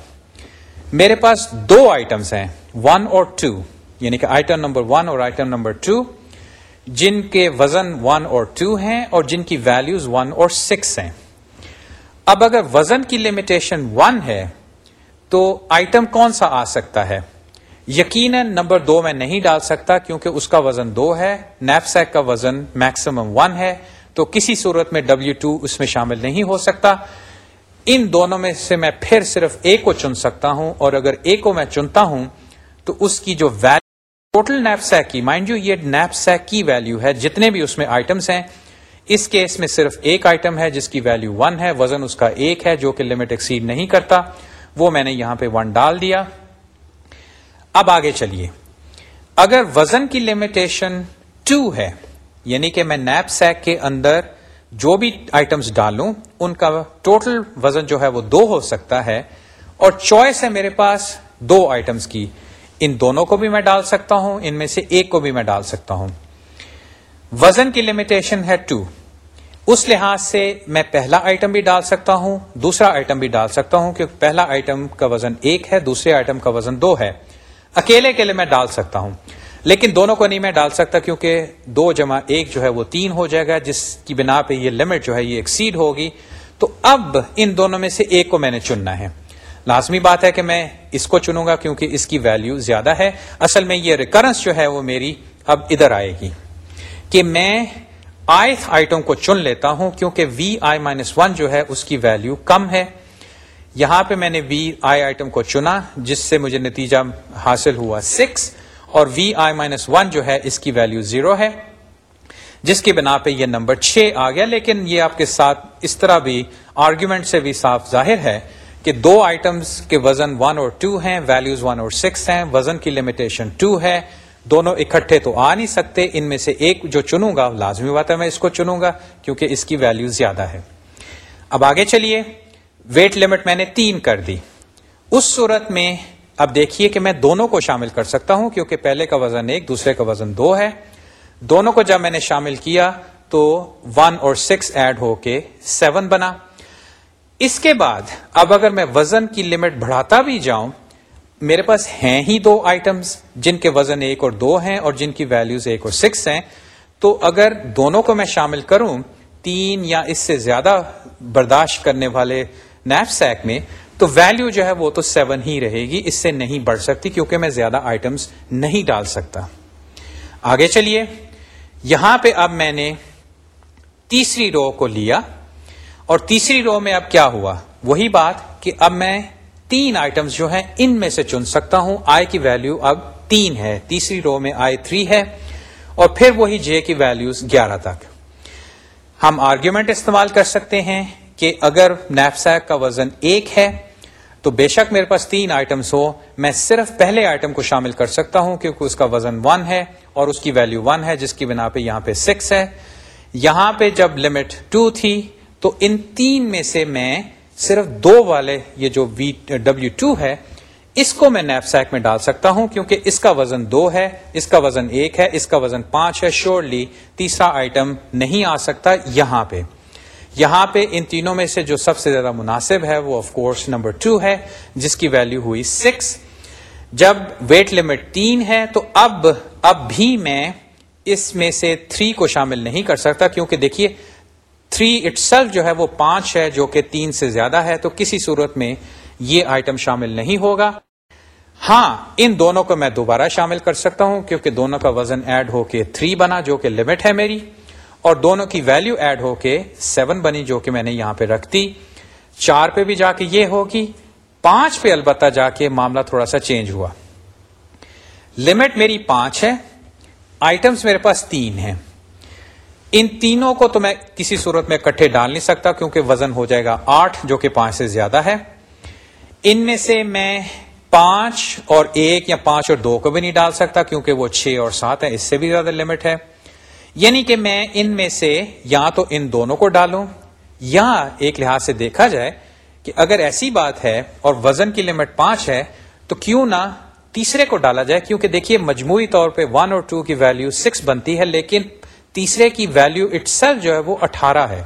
میرے پاس دو آئٹمس ہیں۔ ون اور ٹو یعنی کہ آئٹم نمبر ون اور آئٹم نمبر ٹو جن کے وزن ون اور ٹو ہیں اور جن کی ویلوز ون اور سکس ہیں۔ اب اگر وزن کی لمیٹیشن ون ہے، تو آئٹم کون سا آ سکتا ہے؟ یقیناً نمبر دو میں نہیں ڈال سکتا کیونکہ اس کا وزن دو ہے نیپ سیک کا وزن میکسیمم ون ہے، تو کسی صورت میں ڈبلو ٹو اس میں شامل نہیں ہو سکتا۔ ان دونوں میں سے میں پھر صرف ایک کو چن سکتا ہوں، اور اگر ایک کو میں چنتا ہوں، تو اس کی جو ویلو ٹوٹل نیپ سیک کی مائنڈ یو یہ نیپ سیک کی ویلو ہے، جتنے بھی اس میں آئٹمس ہیں اس کیس میں صرف ایک آئٹم ہے جس کی ویلو ون ہے، وزن اس کا ایک ہے جو کہ لمٹ ایکسیڈ نہیں کرتا۔ وہ میں نے یہاں پہ ون ڈال دیا۔ اب آگے چلیے۔ اگر وزن کی لمیٹیشن ٹو ہے یعنی کہ میں نیپ سیک کے اندر جو بھی آئٹمس ڈالوں، ان کا ٹوٹل وزن جو ہے وہ دو ہو سکتا ہے۔ اور چوائس ہے میرے پاس دو آئٹمس کی۔ ان دونوں کو بھی میں ڈال سکتا ہوں، ان میں سے ایک کو بھی میں ڈال سکتا ہوں۔ وزن کی لمیٹیشن ہے ٹو اس لحاظ سے میں پہلا آئٹم بھی ڈال سکتا ہوں، دوسرا آئٹم بھی ڈال سکتا ہوں کیونکہ پہلا آئٹم کا وزن ایک ہے، دوسرے آئٹم کا وزن دو ہے۔ اکیلے اکیلے میں ڈال سکتا ہوں۔ لیکن دونوں کو نہیں میں ڈال سکتا کیونکہ دو جمع ایک جو ہے وہ تین ہو جائے گا، جس کی بنا پہ یہ لمٹ جو ہے یہ ایکسیڈ ہوگی۔ تو اب ان دونوں میں سے ایک کو میں نے چننا ہے۔ لازمی بات ہے کہ میں اس کو چنوں گا کیونکہ اس کی ویلیو زیادہ ہے۔ اصل میں یہ ریکرنس جو ہے وہ میری اب ادھر آئے گی۔ کہ میں آئی آئٹم کو چن لیتا ہوں کیونکہ وی آئی مائنس ون جو ہے اس کی ویلیو کم ہے۔ یہاں پہ میں نے وی آئی آئٹم کو چنا جس سے مجھے نتیجہ حاصل ہوا سکس اور وی آئی مائنس ون جو ہے اس کی ویلو زیرو ہے۔ جس کی بنا پہ یہ نمبر چھ آ گیا، لیکن یہ آپ کے ساتھ اس طرح بھی آرگیومنٹ سے بھی صاف ظاہر ہے کہ دو آئٹمس کے وزن ون اور ٹو ہیں ویلوز ون اور سکس ہیں، وزن کی لمیٹیشن ٹو ہے۔ دونوں اکٹھے تو آ نہیں سکتے، ان میں سے ایک جو چنوں گا، لازمی بات ہے میں اس کو چنوں گا، کیونکہ اس کی ویلو زیادہ ہے۔ اب آگے چلیے ویٹ لمٹ میں نے تین کر دی۔ اس صورت میں اب دیکھیے کہ میں دونوں کو شامل کر سکتا ہوں، کیونکہ پہلے کا وزن ایک، دوسرے کا وزن دو ہے۔ دونوں کو جب میں نے شامل کیا تو ون اور سکس ایڈ ہو کے سیون بنا۔ اس کے بعد اب اگر میں وزن کی لمٹ بڑھاتا بھی جاؤں میرے پاس ہیں ہی دو آئٹمس جن کے وزن ایک اور دو ہیں اور جن کی ویلیوز ایک اور سکس ہیں۔ تو اگر دونوں کو میں شامل کروں تین یا اس سے زیادہ برداشت کرنے والے نیپ سیک میں، تو ویلیو جو ہے وہ تو سیون ہی رہے گی، اس سے نہیں بڑھ سکتی کیونکہ میں زیادہ آئٹمس نہیں ڈال سکتا۔ آگے چلیے۔ یہاں پہ اب میں نے تیسری رو کو لیا اور تیسری رو میں اب کیا ہوا؟ وہی بات کہ اب میں تین آئٹمس جو ہیں ان میں سے چن سکتا ہوں۔ آئی کی ویلیو اب تین ہے۔ تیسری رو میں آئی تھری ہے۔ اور پھر وہی جے کی ویلیوز گیارہ تک۔ ہم آرگیومنٹ استعمال کر سکتے ہیں کہ اگر نیپسیک کا وزن ایک ہے، تو بے شک میرے پاس تین آئٹمس ہو میں صرف پہلے آئٹم کو شامل کر سکتا ہوں کیونکہ اس کا وزن ون ہے اور اس کی ویلیو ون ہے، جس کی بنا پہ یہاں پہ سکس ہے۔ یہاں پہ جب لمٹ ٹو تھی، تو ان تین میں سے میں صرف دو والے یہ جو وی ڈبلو ٹو ہے، اس کو میں نیپ سیک میں ڈال سکتا ہوں کیونکہ اس کا وزن دو ہے، اس کا وزن ایک ہے، اس کا وزن پانچ ہے شیورلی تیسرا آئٹم نہیں آ سکتا یہاں پہ۔ یہاں پہ ان تینوں میں سے جو سب سے زیادہ مناسب ہے وہ آف کورس نمبر ٹو ہے، جس کی ویلو ہوئی سکس جب ویٹ لمٹ تین ہے تو اب اب بھی میں اس میں سے تھری کو شامل نہیں کر سکتا کیونکہ دیکھیے تھری اٹ جو ہے وہ پانچ ہے جو کہ تین سے زیادہ ہے، تو کسی صورت میں یہ آئٹم شامل نہیں ہوگا۔ ہاں ان دونوں کو میں دوبارہ شامل کر سکتا ہوں، کیونکہ دونوں کا وزن ایڈ ہو کے تھری بنا، جو کہ لمٹ ہے میری۔ اور دونوں کی ویلو ایڈ ہو کے سیون بنی، جو کہ میں نے یہاں پہ رکھ دی۔ چار پہ بھی جا کے یہ ہوگی۔ پانچ پہ البتہ جا کے معاملہ تھوڑا سا چینج ہوا۔ لمٹ میری پانچ ہے۔ آئٹمس میرے پاس تین ہیں۔ ان تینوں کو تو میں کسی صورت میں کٹھے ڈال نہیں سکتا کیونکہ وزن ہو جائے گا آٹھ جو کہ پانچ سے زیادہ ہے۔ ان میں سے میں پانچ اور ایک یا پانچ اور دو کو بھی نہیں ڈال سکتا کیونکہ وہ چھ اور سات ہے اس سے بھی زیادہ لمٹ ہے۔ یعنی کہ میں ان میں سے یا تو ان دونوں کو ڈالوں، یا ایک لحاظ سے دیکھا جائے کہ اگر ایسی بات ہے اور وزن کی لمٹ پانچ ہے، تو کیوں نہ تیسرے کو ڈالا جائے؟ کیونکہ دیکھیے مجموعی طور پہ ون اور ٹو کی ویلو سکس بنتی ہے، لیکن تیسرے کی ویلو اٹ جو ہے وہ اٹھارہ ہے۔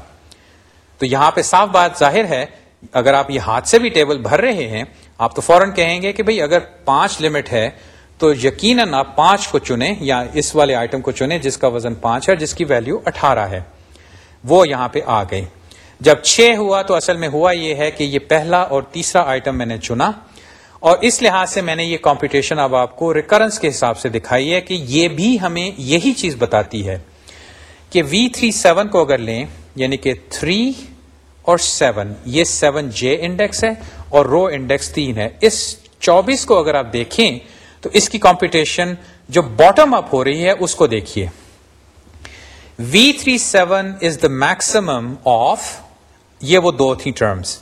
تو یہاں پہ صاف بات ظاہر ہے، اگر آپ یہ ہاتھ سے بھی ٹیبل بھر رہے ہیں، آپ تو فوراً کہیں گے کہ بھئی اگر پانچ لمٹ ہے، تو یقیناً آپ پانچ کو چنیں یا اس والے آئٹم کو چنیں جس کا وزن پانچ ہے، جس کی ویلو اٹھارہ ہے۔ وہ یہاں پہ آ گئی۔ جب چھ ہوا تو اصل میں ہوا یہ ہے کہ یہ پہلا اور تیسرا آئٹم میں نے چنا۔ اور اس لحاظ سے میں نے یہ کمپٹیشن اب آپ کو ریکرنس کے حساب سے دکھائی ہے کہ یہ بھی ہمیں یہی چیز بتاتی ہے۔ کہ وی تھری سیون کو اگر لیں یعنی کہ تھری اور سیون یہ سیون جے انڈیکس ہے اور رو انڈیکس تین ہے۔ اس چوبیس کو اگر آپ دیکھیں، تو اس کی کمپٹیشن جو باٹم اپ ہو رہی ہے، اس کو دیکھیے۔ V three seven is the maximum of یہ وہ دو تھی ٹرمز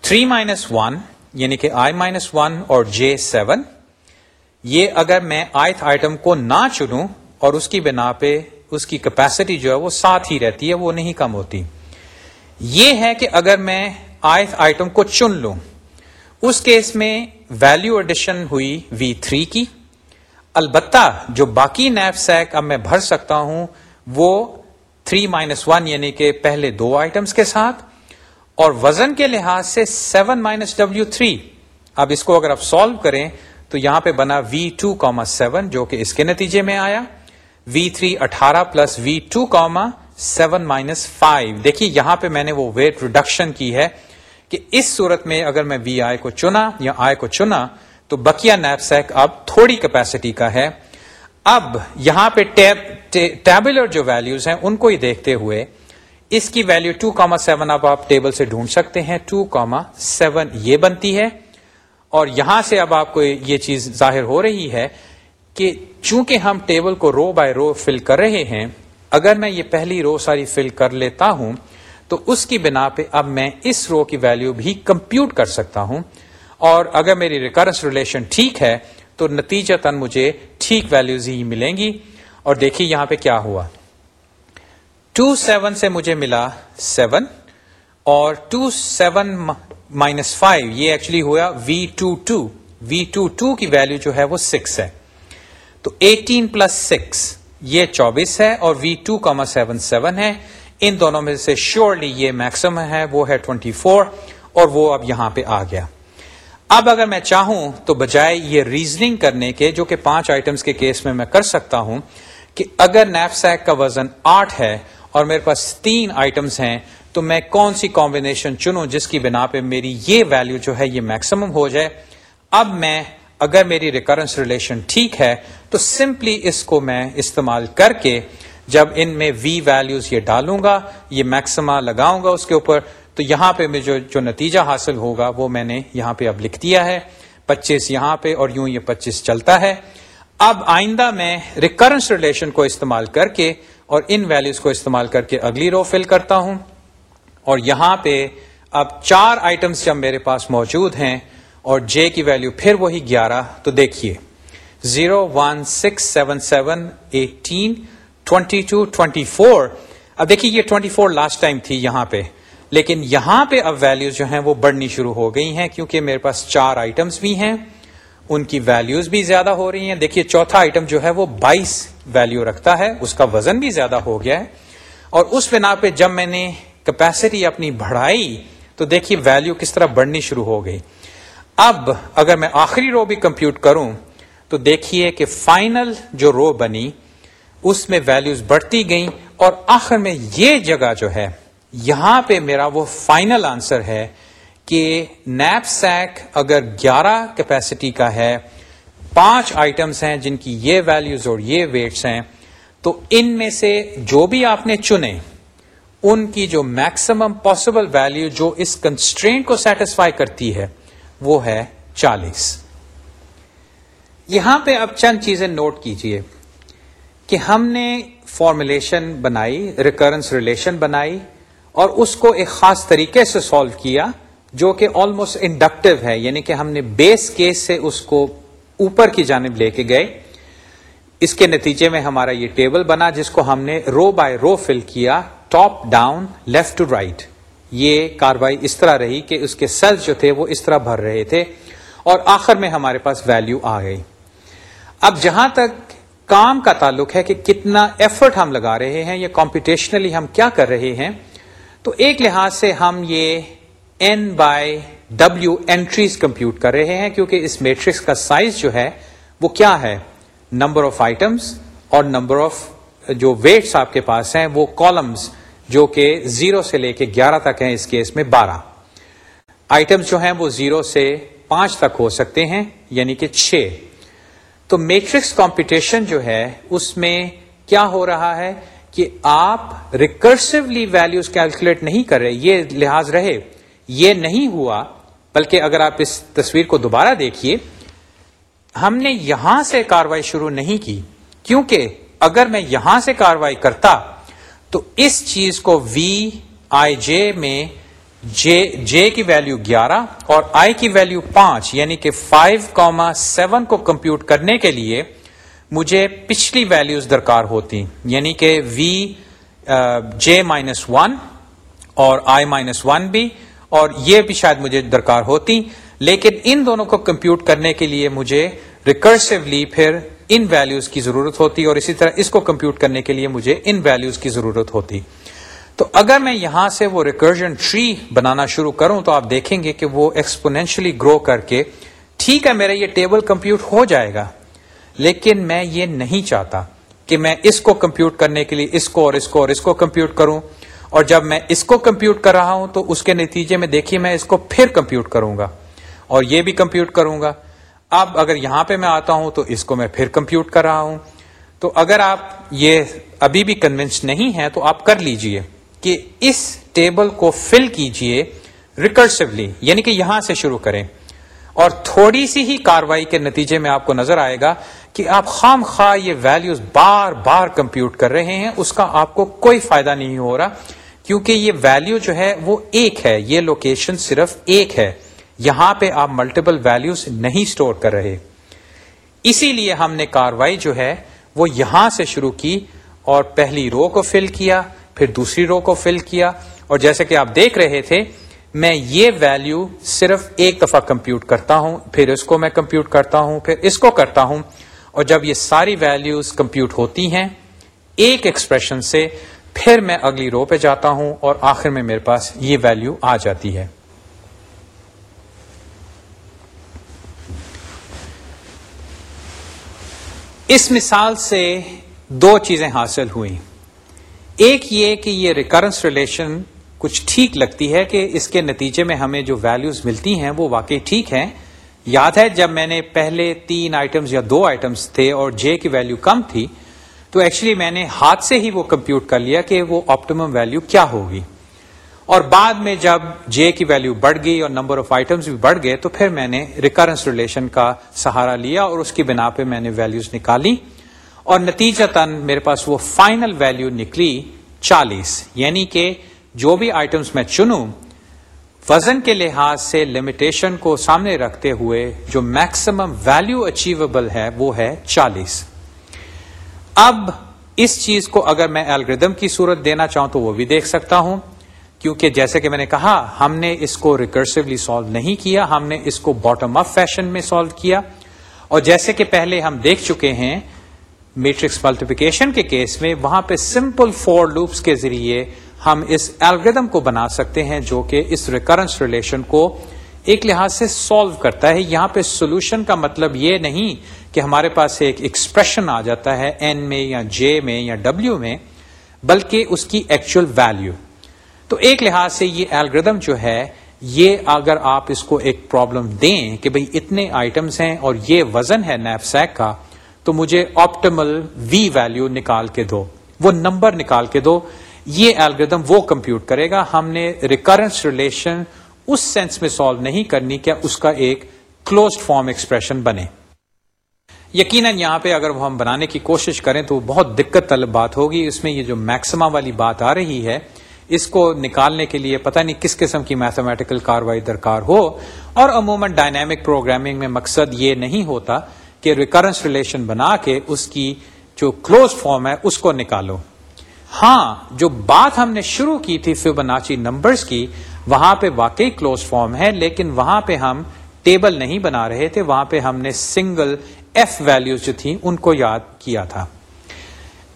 تھری مائنس ون یعنی کہ آئی مائنس ون اور جے سیون یہ اگر میں آئتھ آئٹم کو نہ چنوں اور اس کی بنا پہ اس کی کیپیسٹی جو ہے وہ ساتھ ہی رہتی ہے، وہ نہیں کم ہوتی۔ یہ ہے کہ اگر میں آئتھ آئٹم کو چن لوں، اس کیس میں ویلو ایڈیشن ہوئی وی تھری کی۔ البتہ جو باقی نیپ سیک اب میں بھر سکتا ہوں، وہ تھری مائنس ون یعنی کہ پہلے دو آئٹمس کے ساتھ، اور وزن کے لحاظ سے سیون مائنس ڈبلو تھری اب اس کو اگر آپ سالو کریں، تو یہاں پہ بنا وی ٹو کاما سیون جو کہ اس کے نتیجے میں آیا۔ وی تھری اٹھارہ plus v two comma seven minus five دیکھیے یہاں پہ میں نے وہ ویٹ ریڈکشن کی ہے کہ اس صورت میں اگر میں وی آئی کو چنا یا آئی کو چنا تو بکیا نیپ سیک اب تھوڑی کیپیسٹی کا ہے۔ اب یہاں پہ ٹیبلر جو ویلوز ہیں ان کو ہی دیکھتے ہوئے اس کی ویلو ٹو کاما سیون اب آپ ٹیبل سے ڈھونڈ سکتے ہیں۔ ٹو کاما سیون یہ بنتی ہے اور یہاں سے اب آپ کو یہ چیز ظاہر ہو رہی ہے کہ چونکہ ہم ٹیبل کو رو بائی رو فل کر رہے ہیں، اگر میں یہ پہلی رو ساری فل کر لیتا ہوں، تو اس کی بنا پہ اب میں اس رو کی ویلو بھی کمپیوٹ کر سکتا ہوں۔ اور اگر میری ریکرنس ریلیشن ٹھیک ہے، تو نتیجہ تن مجھے ٹھیک ویلوز ہی ملیں گی۔ اور دیکھیے یہاں پہ کیا ہوا۔ ٹو سیون سے مجھے ملا سیون، اور ٹو سیون مائنس فائیو، یہ ایکچولی ہوا v two two. V two two کی ویلو جو ہے وہ سکس ہے۔ تو ایٹین پلس سکس یہ چوبیس ہے اور v two comma seven seven ہے۔ ان دونوں میں سے شیورلی یہ میکسم ہے، وہ ہے ٹوینٹی فور اور وہ اب یہاں پہ آ گیا۔ اب اگر میں چاہوں تو بجائے یہ ریزننگ کرنے کے، جو کہ پانچ آئٹمس کے کیس میں میں کر سکتا ہوں، کہ اگر نیپ سیک کا وزن آٹھ ہے اور میرے پاس تین آئٹمس ہیں، تو میں کون سی کمبینیشن چنوں جس کی بنا پہ میری یہ ویلو جو ہے یہ میکسیمم ہو جائے۔ اب میں اگر میری ریکرنس ریلیشن ٹھیک ہے، تو سمپلی اس کو میں استعمال کر کے جب ان میں وی ویلوز یہ ڈالوں گا، یہ میکسما لگاؤں گا اس کے اوپر، تو یہاں پہ جو جو نتیجہ حاصل ہوگا، وہ میں نے یہاں پہ اب لکھ دیا ہے۔ پچیس یہاں پہ اور یوں یہ پچیس چلتا ہے۔ اب آئندہ میں ریکرنس ریلیشن کو استعمال کر کے اور ان ویلوز کو استعمال کر کے اگلی رو فل کرتا ہوں۔ اور یہاں پہ اب چار آئٹمس جب میرے پاس موجود ہیں اور جے کی ویلو پھر وہی گیارہ، تو دیکھیے۔ Zero one six seven seven eighteen twenty two twenty four. اب دیکھیے یہ ٹوینٹی فور لاسٹ ٹائم تھی یہاں پہ۔ لیکن یہاں پہ اب ویلوز جو ہیں وہ بڑھنی شروع ہو گئی ہیں کیونکہ میرے پاس چار آئٹمس بھی ہیں۔ ان کی ویلوز بھی زیادہ ہو رہی ہیں۔ دیکھیے چوتھا آئٹم جو ہے وہ بائیس ویلو رکھتا ہے۔ اس کا وزن بھی زیادہ ہو گیا ہے۔ اور اس بنا پہ جب میں نے کیپیسٹی اپنی بڑھائی، تو دیکھیے ویلو کس طرح بڑھنی شروع ہو گئی۔ اب اگر میں آخری رو بھی کمپیوٹ کروں تو دیکھیے کہ فائنل جو رو بنی، اس میں ویلوز بڑھتی گئیں اور آخر میں یہ جگہ جو ہے، یہاں پہ میرا وہ فائنل آنسر ہے کہ نیپ سیک اگر گیارہ کیپیسٹی کا ہے، پانچ آئٹمس ہیں جن کی یہ ویلوز اور یہ ویٹس ہیں، تو ان میں سے جو بھی آپ نے چنے، ان کی جو میکسیمم پاسبل ویلو جو اس کنسٹرینٹ کو سیٹسفائی کرتی ہے وہ ہے چالیس۔ یہاں پہ اب چند چیزیں نوٹ کیجیے کہ ہم نے فارمولیشن بنائی ریکرنس ریلیشن بنائی اور اس کو ایک خاص طریقے سے سالو کیا جو کہ آلموسٹ انڈکٹیو ہے یعنی کہ ہم نے بیس کیس سے اس کو اوپر کی جانب لے کے گئے۔ اس کے نتیجے میں ہمارا یہ ٹیبل بنا جس کو ہم نے رو بائی رو فل کیا top down left to right یہ کاروائی اس طرح رہی کہ اس کے سیلز جو تھے وہ اس طرح بھر رہے تھے اور آخر میں ہمارے پاس ویلو آ گئی۔ اب جہاں تک کام کا تعلق ہے کہ کتنا ایفرٹ ہم لگا رہے ہیں یا کمپٹیشنلی ہم کیا کر رہے ہیں، تو ایک لحاظ سے ہم یہ N by W entries compute کر رہے ہیں کیونکہ اس میٹرکس کا سائز جو ہے وہ کیا ہے؟ نمبر آف آئٹمس اور نمبر آف جو ویٹس آپ کے پاس ہیں وہ کالمز جو کہ زیرو سے لے کے گیارہ تک ہیں اس کیس میں بارہ۔ آئٹمس جو ہیں وہ زیرو سے پانچ تک ہو سکتے ہیں یعنی کہ چھ۔ تو میٹرکس کمپٹیشن جو ہے، اس میں کیا ہو رہا ہے کہ آپ ریکرسولی ویلوز کیلکولیٹ نہیں کر رہے، یہ لحاظ رہے، یہ نہیں ہوا، بلکہ اگر آپ اس تصویر کو دوبارہ دیکھیے، ہم نے یہاں سے کاروائی شروع نہیں کی۔ کیونکہ اگر میں یہاں سے کاروائی کرتا تو اس چیز کو وی آئی جے میں جے جے کی ویلو گیارہ اور آئی کی ویلو پانچ یعنی کہ فائیو کوما سیون کو کمپیوٹ کرنے کے لیے مجھے پچھلی ویلیوز درکار ہوتی یعنی کہ وی جے مائنس ون اور آئی مائنس ون بھی، اور یہ بھی شاید مجھے درکار ہوتی، لیکن ان دونوں کو کمپیوٹ کرنے کے لیے مجھے ریکرسولی پھر ان ویلیوز کی ضرورت ہوتی اور اسی طرح اس کو کمپیوٹ کرنے کے لیے مجھے ان ویلیوز کی ضرورت ہوتی۔ تو اگر میں یہاں سے وہ ریکرجن ٹری بنانا شروع کروں تو آپ دیکھیں گے کہ وہ ایکسپونینشلی گرو کر کے ٹھیک ہے میرا یہ ٹیبل کمپیوٹ ہو جائے گا، لیکن میں یہ نہیں چاہتا کہ میں اس کو کمپیوٹ کرنے کے لیے اس کو اور اس کو اور اس کو کمپیوٹ کروں۔ اور جب میں اس کو کمپیوٹ کر رہا ہوں تو اس کے نتیجے میں دیکھیے میں اس کو پھر کمپیوٹ کروں گا اور یہ بھی کمپیوٹ کروں گا۔ اب اگر یہاں پہ میں آتا ہوں تو اس کو میں پھر کمپیوٹ کر رہا ہوں۔ تو اگر آپ یہ ابھی بھی کنوینس نہیں ہے تو آپ کر لیجیے کہ اس ٹیبل کو فل کیجیے ریکرسولی یعنی کہ یہاں سے شروع کریں۔ اور تھوڑی سی ہی کاروائی کے نتیجے میں آپ کو نظر آئے گا کہ آپ خام خواہ یہ ویلیوز بار بار کمپیوٹ کر رہے ہیں، اس کا آپ کو کوئی فائدہ نہیں ہو رہا، کیونکہ یہ ویلیو جو ہے وہ ایک ہے، یہ لوکیشن صرف ایک ہے۔ یہاں پہ آپ ملٹیپل ویلیوز نہیں سٹور کر رہے۔ اسی لیے ہم نے کاروائی جو ہے وہ یہاں سے شروع کی اور پہلی رو کو فل کیا، پھر دوسری رو کو فل کیا۔ اور جیسے کہ آپ دیکھ رہے تھے، میں یہ ویلیو صرف ایک دفعہ کمپیوٹ کرتا ہوں، پھر اس کو میں کمپیوٹ کرتا ہوں، پھر اس کو کرتا ہوں۔ اور جب یہ ساری ویلیوز کمپیوٹ ہوتی ہیں ایک ایکسپریشن سے، پھر میں اگلی رو پہ جاتا ہوں اور آخر میں میرے پاس یہ ویلیو آ جاتی ہے۔ اس مثال سے دو چیزیں حاصل ہوئی ایک یہ کہ یہ ریکرنس ریلیشن کچھ ٹھیک لگتی ہے کہ اس کے نتیجے میں ہمیں جو ویلیوز ملتی ہیں وہ واقعی ٹھیک ہیں۔ یاد ہے جب میں نے پہلے تین آئٹمس یا دو آئٹمس تھے اور جے کی ویلیو کم تھی، تو ایکچولی میں نے ہاتھ سے ہی وہ کمپیوٹ کر لیا کہ وہ آپٹیمم ویلیو کیا ہوگی۔ اور بعد میں جب جے کی ویلیو بڑھ گئی اور نمبر آف آئٹمس بھی بڑھ گئے تو پھر میں نے ریکرنس ریلیشن کا سہارا لیا اور اس کی بنا پہ میں نے ویلیوز نکالی اور نتیجہ تن میرے پاس وہ فائنل ویلیو نکلی چالیس۔ یعنی کہ جو بھی آئٹمس میں چنوں، وزن کے لحاظ سے لمیٹیشن کو سامنے رکھتے ہوئے جو میکسیمم ویلیو اچیویبل ہے وہ ہے چالیس۔ اب اس چیز کو اگر میں الگریدم کی صورت دینا چاہوں تو وہ بھی دیکھ سکتا ہوں۔ کیونکہ جیسے کہ میں نے کہا، ہم نے اس کو ریکرسولی سالو نہیں کیا، ہم نے اس کو باٹم اپ فیشن میں سالو کیا۔ اور جیسے کہ پہلے ہم دیکھ چکے ہیں میٹرکس ملٹیپیکیشن کے کیس میں وہاں پہ سمپل فور لوپس کے ذریعے ہم اس الگریدم کو بنا سکتے ہیں جو کہ اس ریکرنس ریلیشن کو ایک لحاظ سے سالو کرتا ہے۔ یہاں پہ سولوشن کا مطلب یہ نہیں کہ ہمارے پاس ایک ایکسپریشن آ جاتا ہے این میں یا جے میں یا ڈبلو میں، بلکہ اس کی ایکچوئل ویلو تو ایک لحاظ سے یہ الگریدم جو ہے، یہ اگر آپ اس کو ایک پرابلم دیں کہ بھئی اتنے آئٹمس ہیں اور یہ وزن ہے نیپ سیک کا، تو مجھے آپٹیمل وی ویلو نکال کے دو۔ وہ نمبر نکال کے دو۔ یہ الگریدم وہ کمپیوٹ کرے گا۔ ہم نے ریکرنس ریلیشن اس سینس میں سالو نہیں کرنی کیا اس کا ایک کلوزڈ فارم ایکسپریشن بنے۔ یقیناً یہاں پہ اگر وہ ہم بنانے کی کوشش کریں تو بہت دقت طلب بات ہوگی۔ اس میں یہ جو میکسما والی بات آ رہی ہے اس کو نکالنے کے لیے پتہ نہیں کس قسم کی میتھمیٹیکل کاروائی درکار ہو، اور عموماً ڈائنامک پروگرامنگ میں مقصد یہ نہیں ہوتا کہ ریکرنس ریلیشن بنا کے اس کی جو کلوز فارم ہے اس کو نکالو۔ ہاں جو بات ہم نے شروع کی تھی فیبناچی نمبرز کی، وہاں پہ واقعی کلوز فارم ہے، لیکن وہاں پہ ہم ٹیبل نہیں بنا رہے تھے، وہاں پہ ہم نے سنگل ایف ویلوز جو تھیں ان کو یاد کیا تھا۔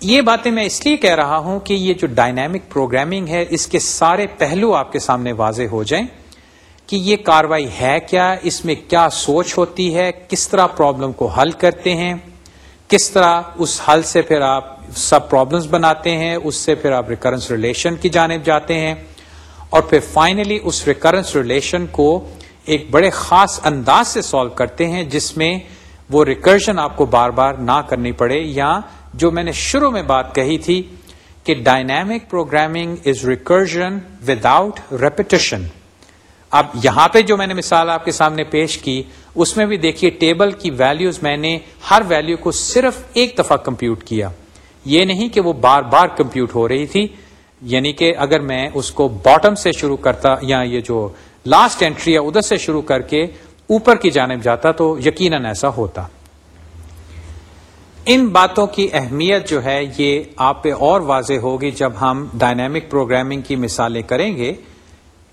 یہ باتیں میں اس لیے کہہ رہا ہوں کہ یہ جو ڈائنامک پروگرامنگ ہے، اس کے سارے پہلو آپ کے سامنے واضح ہو جائیں کہ یہ کاروائی ہے کیا، اس میں کیا سوچ ہوتی ہے، کس طرح پرابلم کو حل کرتے ہیں، کس طرح اس حل سے پھر آپ سب پرابلمس بناتے ہیں، اس سے پھر آپ ریکرنس ریلیشن کی جانب جاتے ہیں اور پھر فائنلی اس ریکرنس ریلیشن کو ایک بڑے خاص انداز سے سالو کرتے ہیں، جس میں وہ ریکرشن آپ کو بار بار نہ کرنی پڑے یا جو میں نے شروع میں بات کہی تھی کہ dynamic programming is recursion without repetition اب یہاں پہ جو میں نے مثال آپ کے سامنے پیش کی، اس میں بھی دیکھیے ٹیبل کی ویلیوز میں نے ہر ویلیو کو صرف ایک دفعہ کمپیوٹ کیا۔ یہ نہیں کہ وہ بار بار کمپیوٹ ہو رہی تھی یعنی کہ اگر میں اس کو باٹم سے شروع کرتا یا یہ جو لاسٹ انٹری ہے ادھر سے شروع کر کے اوپر کی جانب جاتا تو یقیناً ایسا ہوتا۔ ان باتوں کی اہمیت جو ہے یہ آپ پہ اور واضح ہوگی جب ہم ڈائنامک پروگرامنگ کی مثالیں کریں گے۔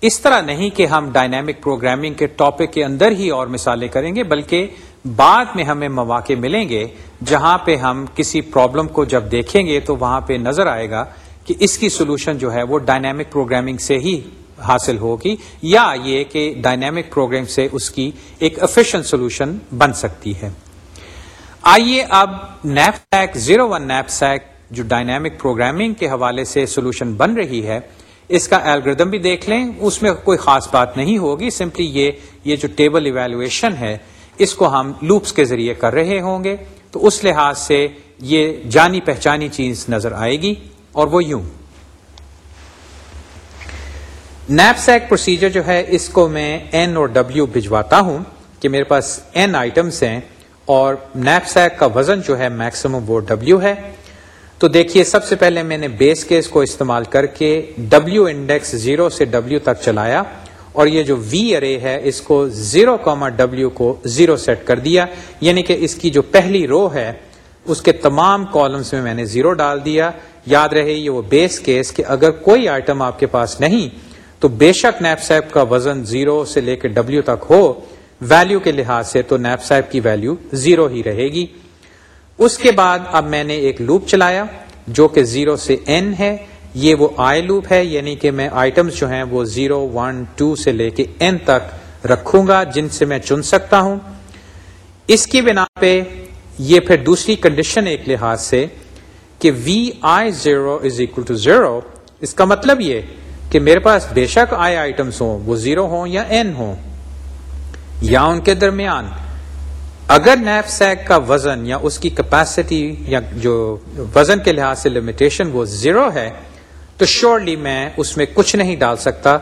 اس طرح نہیں کہ ہم ڈائنامک پروگرامنگ کے ٹاپک کے اندر ہی اور مثالیں کریں گے، بلکہ بعد میں ہمیں مواقع ملیں گے جہاں پہ ہم کسی پرابلم کو جب دیکھیں گے تو وہاں پہ نظر آئے گا کہ اس کی سولوشن جو ہے وہ ڈائنامک پروگرامنگ سے ہی حاصل ہوگی یا یہ کہ ڈائنامک پروگرام سے اس کی ایک افیشینٹ سولوشن بن سکتی ہے۔ آئیے اب knapsack zero one nap سیک جو ڈائنامک پروگرامنگ کے حوالے سے سولوشن بن رہی ہے، اس کا الگریدم بھی دیکھ لیں۔ اس میں کوئی خاص بات نہیں ہوگی سمپلی یہ یہ جو ٹیبل ایویلویشن ہے، اس کو ہم لوپس کے ذریعے کر رہے ہوں گے۔ تو اس لحاظ سے یہ جانی پہچانی چیز نظر آئے گی، اور وہ یوں۔ نیپ سیک پروسیجر جو ہے، اس کو میں این اور ڈبلو بھجواتا ہوں کہ میرے پاس این آئٹمس ہیں۔ اور نیپ سیک کا وزن جو ہے میکسیمم وہ ڈبلو ہے۔ تو دیکھیے، سب سے پہلے میں نے بیس کیس کو استعمال کر کے ڈبلو انڈیکس زیرو سے ڈبلو تک چلایا اور یہ جو وی ارے ہے، اس کو زیرو کاما ڈبلو کو زیرو سیٹ کر دیا۔ یعنی کہ اس کی جو پہلی رو ہے، اس کے تمام کالمس میں میں نے زیرو ڈال دیا۔ یاد رہے، یہ وہ بیس کیس کہ اگر کوئی آئٹم آپ کے پاس نہیں، تو بے شک نیپ سیپ کا وزن زیرو سے لے کے ڈبلو تک ہو۔ ویلو کے لحاظ سے تو نیپ سیپ کی ویلو زیرو ہی رہے گی۔ اس کے بعد اب میں نے ایک لوپ چلایا جو کہ زیرو سے این ہے۔ یہ وہ آئی لوپ ہے یعنی کہ میں آئٹمس جو ہیں وہ زیرو ون ٹو سے لے کے این تک رکھوں گا، جن سے میں چن سکتا ہوں۔ اس کی بنا پہ یہ پھر دوسری کنڈیشن ایک لحاظ سے کہ v i zero is equal to zero اس کا مطلب یہ کہ میرے پاس بے شک آئی آئٹمس ہوں، وہ زیرو ہوں یا این ہوں۔ یا ان کے درمیان، اگر نیف سیک کا وزن یا اس کی کیپیسٹی یا جو وزن کے لحاظ سے لمیٹیشن وہ زیرو ہے، تو شیورلی میں اس میں کچھ نہیں ڈال سکتا۔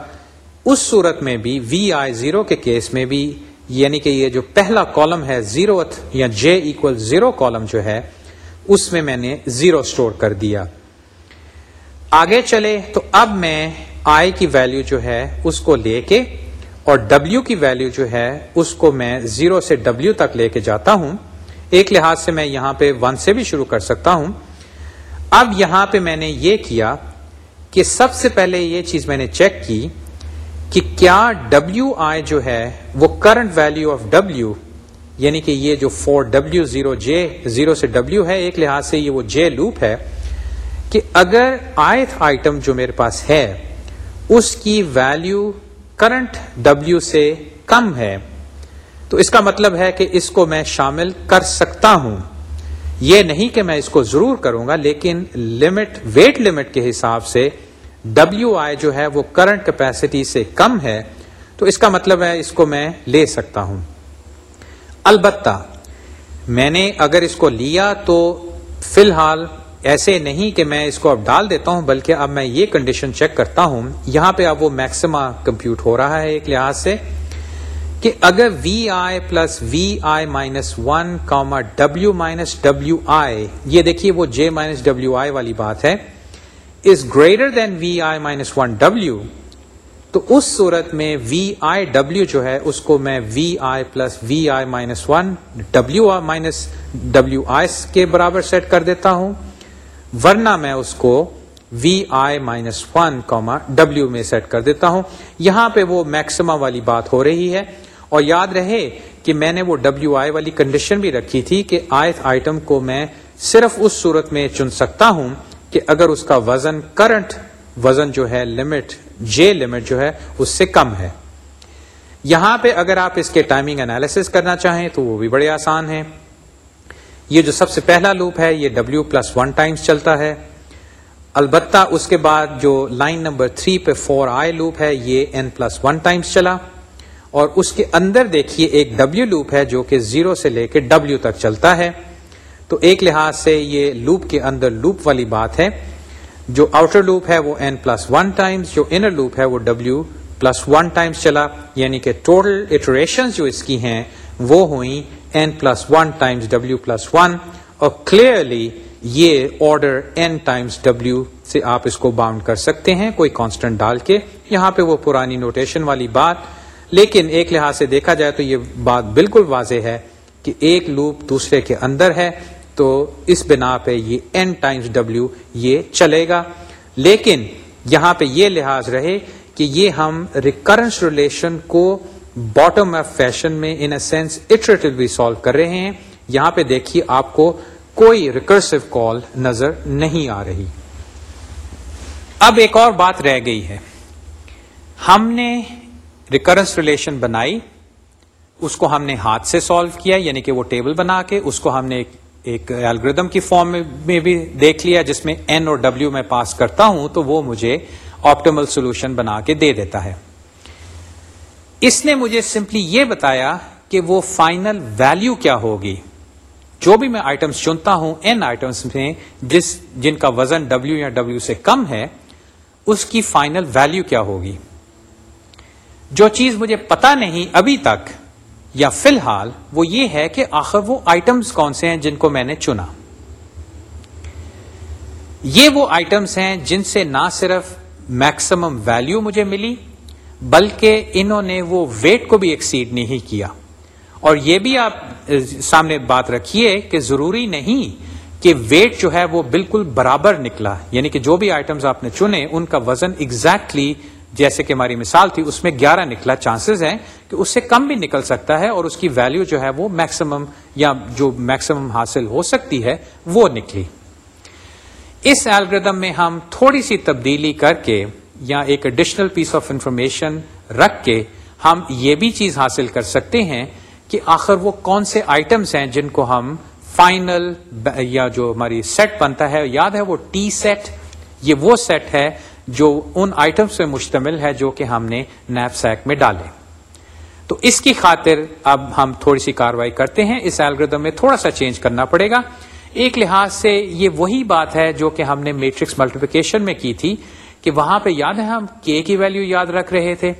اس صورت میں بھی وی آئی زیرو کے کیس میں بھی یعنی کہ یہ جو پہلا کالم ہے زیرو یا جے اکول زیرو کالم جو ہے، اس میں میں نے زیرو اسٹور کر دیا۔ آگے چلے تو اب میں آئی کی ویلو جو ہے اس کو لے کے اور ڈبلو کی ویلو جو ہے، اس کو میں زیرو سے ڈبلو تک لے کے جاتا ہوں۔ ایک لحاظ سے میں یہاں پہ ون سے بھی شروع کر سکتا ہوں۔ اب یہاں پہ میں نے یہ کیا کہ سب سے پہلے یہ چیز میں نے چیک کی کہ کیا ڈبلو آئی جو ہے، وہ کرنٹ ویلو آف ڈبلو یعنی کہ یہ جو فور ڈبلو زیرو جے زیرو سے ڈبلو ہے، ایک لحاظ سے یہ وہ جے لوپ ہے کہ اگر آئٹ آئٹم جو میرے پاس ہے، اس کی ویلو کرنٹ ڈبلو سے کم ہے۔ تو اس کا مطلب ہے کہ اس کو میں شامل کر سکتا ہوں۔ یہ نہیں کہ میں اس کو ضرور کروں گا، لیکن لمٹ ویٹ لمٹ کے حساب سے ڈبلو آئی جو ہے وہ کرنٹ کیپیسٹی سے کم ہے۔ تو اس کا مطلب ہے اس کو میں لے سکتا ہوں۔ البتہ میں نے اگر اس کو لیا تو فی الحال ایسے نہیں کہ میں اس کو اب ڈال دیتا ہوں، بلکہ اب میں یہ کنڈیشن چیک کرتا ہوں۔ یہاں پہ اب وہ میکسما کمپیوٹ ہو رہا ہے ایک لحاظ سے کہ اگر V I plus V I minus one comma W minus W I یہ دیکھیے وہ جے مائنس ڈبلو آئی والی بات ہے is greater than v i minus one W تو اس صورت میں وی آئی ڈبلو جو ہے، اس کو میں V I plus V I minus one W minus W I کے برابر سیٹ کر دیتا ہوں۔ ورنہ میں اس کو v i minus one comma W میں سیٹ کر دیتا ہوں۔ یہاں پہ وہ میکسما والی بات ہو رہی ہے۔ اور یاد رہے کہ میں نے وہ ڈبلو آئی والی کنڈیشن بھی رکھی تھی کہ آئٹ آئٹم کو میں صرف اس صورت میں چن سکتا ہوں کہ اگر اس کا وزن کرنٹ وزن جو ہے لمٹ جے لمٹ جو ہے اس سے کم ہے۔ یہاں پہ اگر آپ اس کے ٹائمنگ انالیس کرنا چاہیں تو وہ بھی بڑے آسان ہیں۔ یہ جو سب سے پہلا لوپ ہے، یہ ڈبلو پلس ون ٹائمس چلتا ہے۔ البتہ اس کے بعد جو لائن نمبر تھری پہ فور آئی لوپ ہے، یہ این پلس ون ٹائمس چلا۔ اور اس کے اندر دیکھیے، ایک ڈبلو لوپ ہے جو کہ زیرو سے لے کے ڈبلو تک چلتا ہے۔ تو ایک لحاظ سے یہ لوپ کے اندر لوپ والی بات ہے۔ جو آؤٹر لوپ ہے، وہ این پلس ون ٹائمس جو انر لوپ ہے، وہ ڈبلو پلس ون ٹائمس چلا۔ یعنی کہ ٹوٹل اٹریشن جو اس کی ہیں، وہ ہوئی این پلس ون ٹائمس ڈبلو پلس ون اور کلیئرلی یہ آرڈر این ٹائمس ڈبلو سے آپ اس کو باؤنڈ کر سکتے ہیں کوئی کانسٹنٹ ڈال کے۔ یہاں پہ وہ پرانی نوٹیشن والی بات۔ لیکن ایک لحاظ سے دیکھا جائے تو یہ بات بالکل واضح ہے کہ ایک لوپ دوسرے کے اندر ہے، تو اس بنا پہ یہ این ٹائمس ڈبلو یہ چلے گا۔ لیکن یہاں پہ یہ لحاظ رہے کہ یہ ہم ریکرنس ریلیشن کو باٹم آف فیشن میں ان اے سینس اٹریٹولی سالو کر رہے ہیں۔ یہاں پہ دیکھیے آپ کو کوئی ریکرسو کال نظر نہیں آ رہی۔ اب ایک اور بات رہ گئی ہے۔ ہم نے ریکرنس ریلیشن بنائی، اس کو ہم نے ہاتھ سے سالو کیا یعنی کہ وہ ٹیبل بنا کے، اس کو ہم نے ایک الگریدم کی فارم میں بھی دیکھ لیا، جس میں این اور ڈبلو میں پاس کرتا ہوں، تو وہ مجھے آپٹیمل سولوشن بنا کے دے دیتا ہے۔ اس نے مجھے سمپلی یہ بتایا کہ وہ فائنل ویلو کیا ہوگی۔ جو بھی میں آئٹمس چنتا ہوں، ان آئٹمس میں جس جن کا وزن ڈبلو یا ڈبلو سے کم ہے، اس کی فائنل ویلو کیا ہوگی۔ جو چیز مجھے پتا نہیں ابھی تک یا فی الحال، وہ یہ ہے کہ آخر وہ آئٹمس کون سے ہیں جن کو میں نے چنا۔ یہ وہ آئٹمس ہیں جن سے نہ صرف میکسیمم ویلو مجھے ملی بلکہ انہوں نے وہ ویٹ کو بھی ایکسیڈ نہیں کیا۔ اور یہ بھی آپ سامنے بات رکھیے کہ ضروری نہیں کہ ویٹ جو ہے وہ بالکل برابر نکلا۔ یعنی کہ جو بھی آئٹمس آپ نے چنے، ان کا وزن ایگزیکٹلی جیسے کہ ہماری مثال تھی، اس میں گیارہ نکلا۔ چانسز ہیں کہ اس سے کم بھی نکل سکتا ہے اور اس کی ویلو جو ہے وہ میکسیمم یا جو میکسیمم حاصل ہو سکتی ہے، وہ نکلی۔ اس الگریدم میں ہم تھوڑی سی تبدیلی کر کے یا ایک ایڈیشنل پیس آف انفارمیشن رکھ کے ہم یہ بھی چیز حاصل کر سکتے ہیں کہ آخر وہ کون سے آئٹمس ہیں جن کو ہم فائنل یا جو ہماری سیٹ بنتا ہے، یاد ہے وہ ٹی سیٹ یہ وہ سیٹ ہے جو ان آئٹم سے مشتمل ہے جو کہ ہم نے نیپ سیک میں ڈالے۔ تو اس کی خاطر اب ہم تھوڑی سی کاروائی کرتے ہیں۔ اس ایلگردم میں تھوڑا سا چینج کرنا پڑے گا۔ ایک لحاظ سے یہ وہی بات ہے جو کہ ہم نے میٹرکس ملٹیپیکیشن میں کی تھی۔ کہ وہاں پہ یاد ہے ہم کے کی ویلو یاد رکھ رہے تھے؟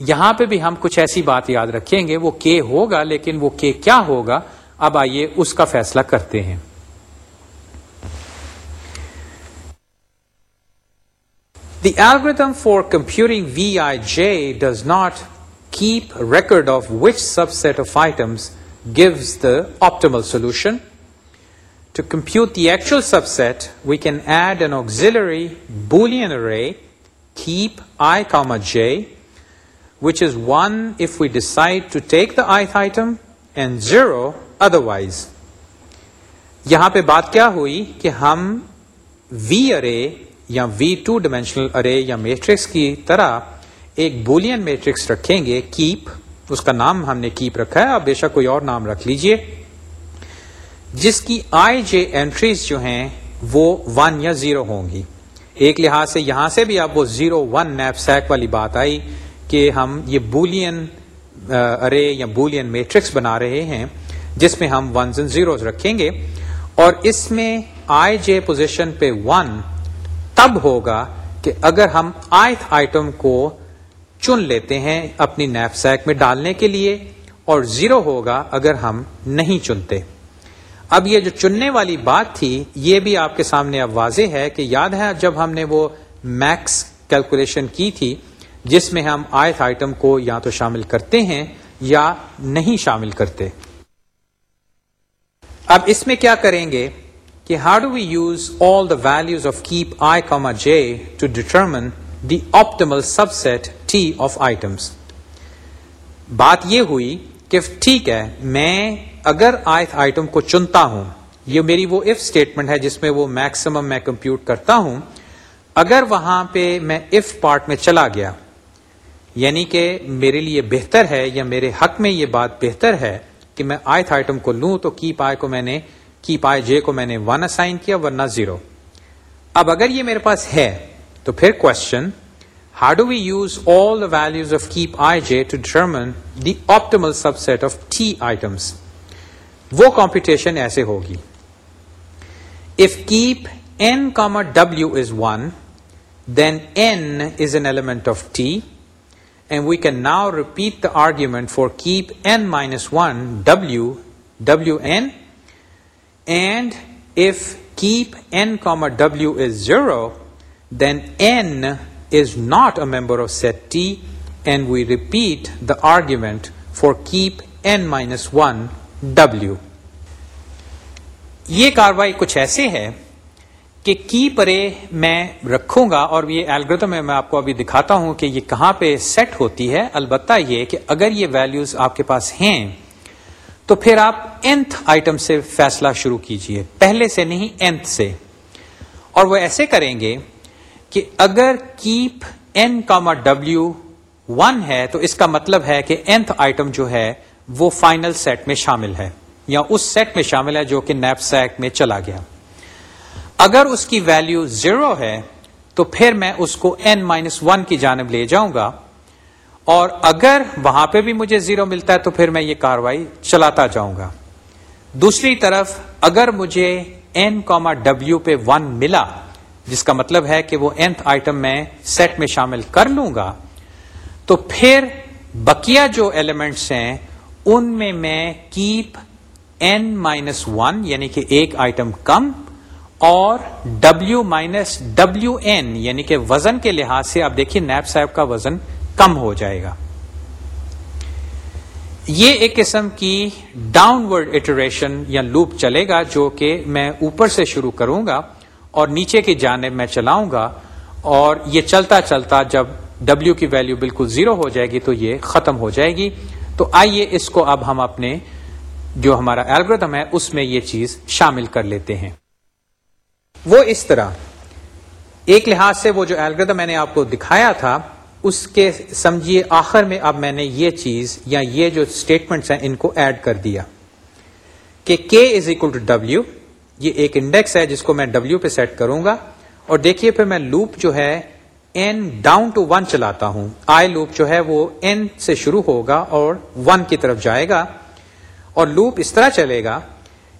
یہاں پہ بھی ہم کچھ ایسی بات یاد رکھیں گے، وہ کے ہوگا، لیکن وہ کے کیا ہوگا؟ اب آئیے اس کا فیصلہ کرتے ہیں۔ The algorithm for computing v i j does not keep record of which subset of items gives the optimal solution to compute the actual subset we can add an auxiliary boolean array keep i comma j which is one if we decide to take the i item and zero otherwise یہاں پہ بات کیا ہوئی کہ ہم وی ارے یا وی two dimensional array یا matrix کی طرح ایک بولین میٹرکس رکھیں گے کیپ اس کا نام ہم نے کیپ رکھا ہے. آپ بے شک کوئی اور نام رکھ لیجیے. جس کی آئی جے اینٹریز جو ہیں وہ ون یا زیرو ہوں گی۔ ایک لحاظ سے یہاں سے بھی آپ وہ زیرو ون نیپ سیک والی بات آئی کہ ہم یہ بولین ارے یا بولین میٹرکس بنا رہے ہیں، جس میں ہم ونز اینڈ زیروز رکھیں گے۔ اور اس میں آئی جے پوزیشن پہ ون تب ہوگا کہ اگر ہم آئتھ آئٹم کو چن لیتے ہیں اپنی نیپ سیک میں ڈالنے کے لیے اور زیرو ہوگا اگر ہم نہیں چنتے۔ اب یہ جو چننے والی بات تھی، یہ بھی آپ کے سامنے اب واضح ہے کہ یاد ہے جب ہم نے وہ میکس کیلکولیشن کی تھی، جس میں ہم آئتھ آئٹم کو یا تو شامل کرتے ہیں یا نہیں شامل کرتے۔ اب اس میں کیا کریں گے کہ how do we use all the values of keep i comma j to determine the optimal subset t of items بات یہ ہوئی کہ ٹھیک ہے، میں اگر آئٹ آئٹم کو چنتا ہوں، یہ میری وہ اف اسٹیٹمنٹ ہے جس میں وہ میکسیمم میں کمپیوٹ کرتا ہوں، اگر وہاں پہ میں اف پارٹ میں چلا گیا یعنی کہ میرے لیے بہتر ہے یا میرے حق میں یہ بات بہتر ہے کہ میں آئتھ آئٹم کو لوں، تو کی پائے کو میں نے کی پائے جے کو میں نے ون اسائن کیا، ورنہ زیرو اب اگر یہ میرے پاس ہے، تو پھر question how do we use all the values of keep I J to determine the optimal subset of T items وہ کمپٹیشن ایسے ہوگی۔ If keep N comma W is one then N is an element of T and we can now repeat the argument for keep N minus one W W N and if keep N comma W is zero then N is not a member of set t and we repeat the argument for keep n minus one W یہ کاروائی کچھ ایسے ہے کہ کی پرے میں رکھوں گا اور یہ الگریدم میں آپ کو ابھی دکھاتا ہوں کہ یہ کہاں پہ سیٹ ہوتی ہے۔ البتہ یہ کہ اگر یہ ویلیوز آپ کے پاس ہیں تو پھر آپ اینتھ آئٹم سے فیصلہ شروع کیجیے۔ پہلے سے نہیں اینتھ سے۔ اور وہ ایسے کریں گے کہ اگر keep N comma W one ہے تو اس کا مطلب ہے کہ اینتھ آئٹم جو ہے وہ فائنل سیٹ میں شامل ہے یا اس سیٹ میں شامل ہے جو کہ نیپ سیک میں چلا گیا۔ اگر اس کی ویلو زیرو ہے، تو پھر میں اس کو این مائنس ون کی جانب لے جاؤں گا۔ اور اگر وہاں پہ بھی مجھے زیرو ملتا ہے، تو پھر میں یہ کاروائی چلاتا جاؤں گا۔ دوسری طرف، اگر مجھے این کاما ڈبلو پہ ون ملا، جس کا مطلب ہے کہ وہ اینتھ آئٹم میں سیٹ میں شامل کر لوں گا، تو پھر بکیا جو ایلیمنٹس ہیں ان میں میں کیپ این مائنس ون یعنی کہ ایک آئٹم کم، اور ڈبلو مائنس ڈبلو این یعنی کہ وزن کے لحاظ سے آپ دیکھیے نیپ صاحب کا وزن کم ہو جائے گا۔ یہ ایک قسم کی ڈاؤن ورڈ ایٹریشن یا لوپ چلے گا جو کہ میں اوپر سے شروع کروں گا اور نیچے کی جانب میں چلاؤں گا، اور یہ چلتا چلتا جب ڈبلو کی ویلو بالکل زیرو ہو جائے گی تو یہ ختم ہو جائے گی۔ تو آئیے اس کو اب ہم اپنے جو ہمارا الگریدم ہے، اس میں یہ چیز شامل کر لیتے ہیں۔ وہ اس طرح۔ ایک لحاظ سے وہ جو الگریدم میں نے آپ کو دکھایا تھا، اس کے سمجھیے آخر میں اب میں نے یہ چیز یا یہ جو اسٹیٹمنٹس ہیں، ان کو ایڈ کر دیا۔ کہ کے از اکول ٹو ڈبلو یہ ایک انڈیکس ہے جس کو میں ڈبلو پہ سیٹ کروں گا۔ اور دیکھیے پھر میں لوپ جو ہے این ڈاؤن ٹو ون چلاتا ہوں۔ آئی لوپ جو ہے وہ این سے شروع ہوگا اور ون کی طرف جائے گا۔ اور لوپ اس طرح چلے گا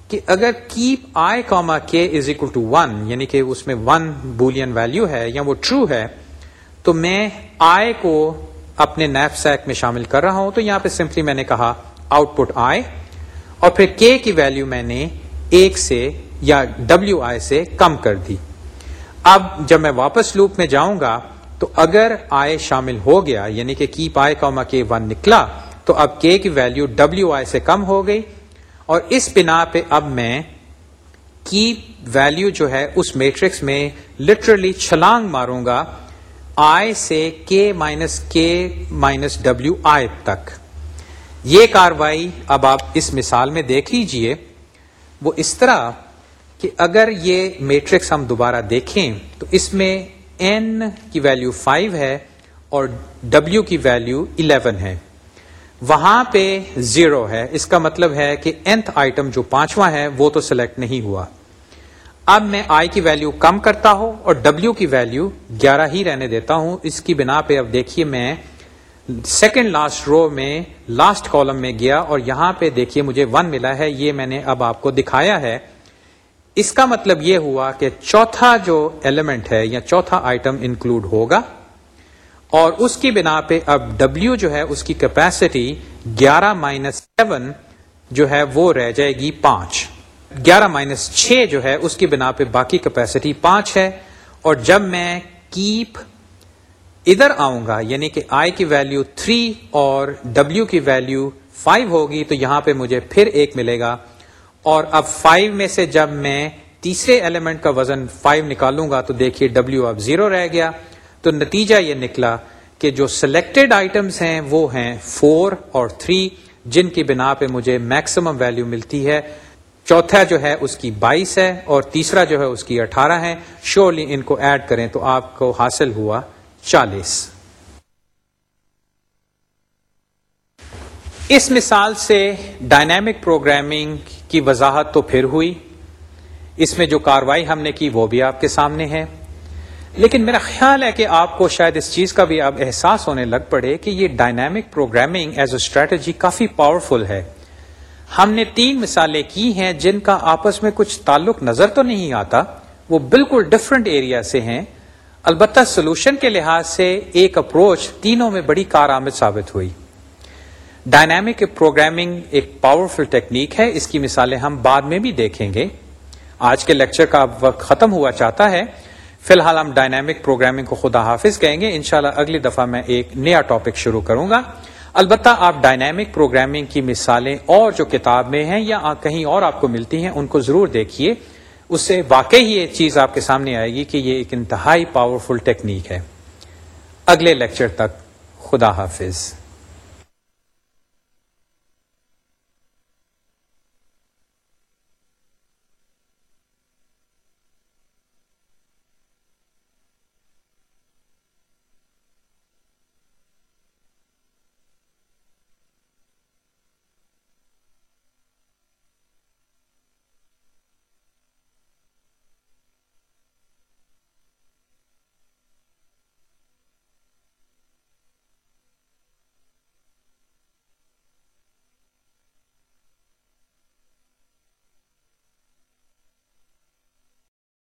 کہ اگر کیپ آئی کاما کے از اکول ٹو ون یعنی کہ اس میں ون بولین ویلو ہے یا وہ ٹرو ہے، تو میں آئی کو اپنے نیپ سیک میں شامل کر رہا ہوں۔ تو یہاں پہ سمپلی میں نے کہا آؤٹ پٹ آئی اور پھر کے کی ویلو میں نے ایک سے یا ڈبلو آئی سے کم کر دی۔ اب جب میں واپس لوپ میں جاؤں گا تو اگر آئے شامل ہو گیا یعنی کہ کیپ آئے کاما کے ون نکلا، تو اب کے کی ویلو ڈبلو آئی سے کم ہو گئی۔ اور اس بنا پہ اب میں کی ویلو جو ہے اس میٹرکس میں لٹرلی چھلانگ ماروں گا آئی سے کے مائنس کے مائنس ڈبلو آئی تک۔ یہ کاروائی اب آپ اس مثال میں دیکھ لیجیے۔ وہ اس طرح کہ اگر یہ میٹرکس ہم دوبارہ دیکھیں تو اس میں این کی ویلو 5 ہے اور ڈبلو کی ویلو 11 ہے۔ وہاں پہ زیرو ہے۔ اس کا مطلب ہے کہ nth آئٹم جو پانچواں ہے وہ تو سلیکٹ نہیں ہوا۔ اب میں آئی کی ویلو کم کرتا ہوں اور ڈبلو کی ویلو گیارہ ہی رہنے دیتا ہوں۔ اس کی بنا پہ اب دیکھیے میں سیکنڈ لاسٹ رو میں لاسٹ کالم میں گیا اور یہاں پہ دیکھیے مجھے ون ملا ہے۔ یہ میں نے اب آپ کو دکھایا ہے۔ اس کا مطلب یہ ہوا کہ چوتھا جو ایلیمنٹ ہے یا چوتھا آئٹم انکلوڈ ہوگا اور اس کی بنا پہ اب ڈبلو جو ہے اس کی کیپیسٹی گیارہ مائنس سیون جو ہے وہ رہ جائے گی پانچ۔ گیارہ مائنس چھ جو ہے اس کی بنا پہ باقی کیپیسٹی پانچ ہے اور جب میں کیپ ادھر آؤں گا یعنی کہ آئی کی ویلو تھری اور ڈبلو کی ویلو فائیو ہوگی تو یہاں پہ مجھے پھر ایک ملے گا اور اب فائیو میں سے جب میں تیسرے ایلیمنٹ کا وزن فائیو نکالوں گا تو دیکھیے ڈبلو اب زیرو رہ گیا۔ تو نتیجہ یہ نکلا کہ جو سلیکٹڈ آئٹمس ہیں وہ ہیں فور اور تھری جن کی بنا پہ مجھے میکسیمم ویلو ملتی ہے۔ چوتھا جو ہے اس کی بائیس ہے اور تیسرا جو ہے اس کی اٹھارہ ہے شیورلی ان کو ایڈ کریں تو آپ کو حاصل ہوا چالیس۔ اس مثال سے ڈائنامک پروگرامنگ کی وضاحت تو پھر ہوئی۔ اس میں جو کاروائی ہم نے کی وہ بھی آپ کے سامنے ہے۔ لیکن میرا خیال ہے کہ آپ کو شاید اس چیز کا بھی اب احساس ہونے لگ پڑے کہ یہ dynamic programming as a strategy coffee powerful ہے۔ ہم نے تین مثالیں کی ہیں جن کا آپس میں کچھ تعلق نظر تو نہیں آتا، وہ بالکل ڈفرنٹ ایریا سے ہیں۔ البتہ سولوشن کے لحاظ سے ایک اپروچ تینوں میں بڑی کارآمد ثابت ہوئی۔ ڈائنامک پروگرامنگ ایک پاورفل ٹیکنیک ہے اس کی مثالیں ہم بعد میں بھی دیکھیں گے آج کے لیکچر کا وقت ختم ہوا چاہتا ہے فی الحال ہم ڈائنامک پروگرامنگ کو خدا حافظ کہیں گے انشاءاللہ اگلی دفعہ میں ایک نیا ٹاپک شروع کروں گا البتہ آپ ڈائنامک پروگرامنگ کی مثالیں اور جو کتاب میں ہیں یا کہیں اور آپ کو ملتی ہیں ان کو ضرور دیکھیے اس سے واقعی یہ چیز آپ کے سامنے آئے گی کہ یہ ایک انتہائی پاورفل ٹیکنیک ہے اگلے لیکچر تک خدا حافظ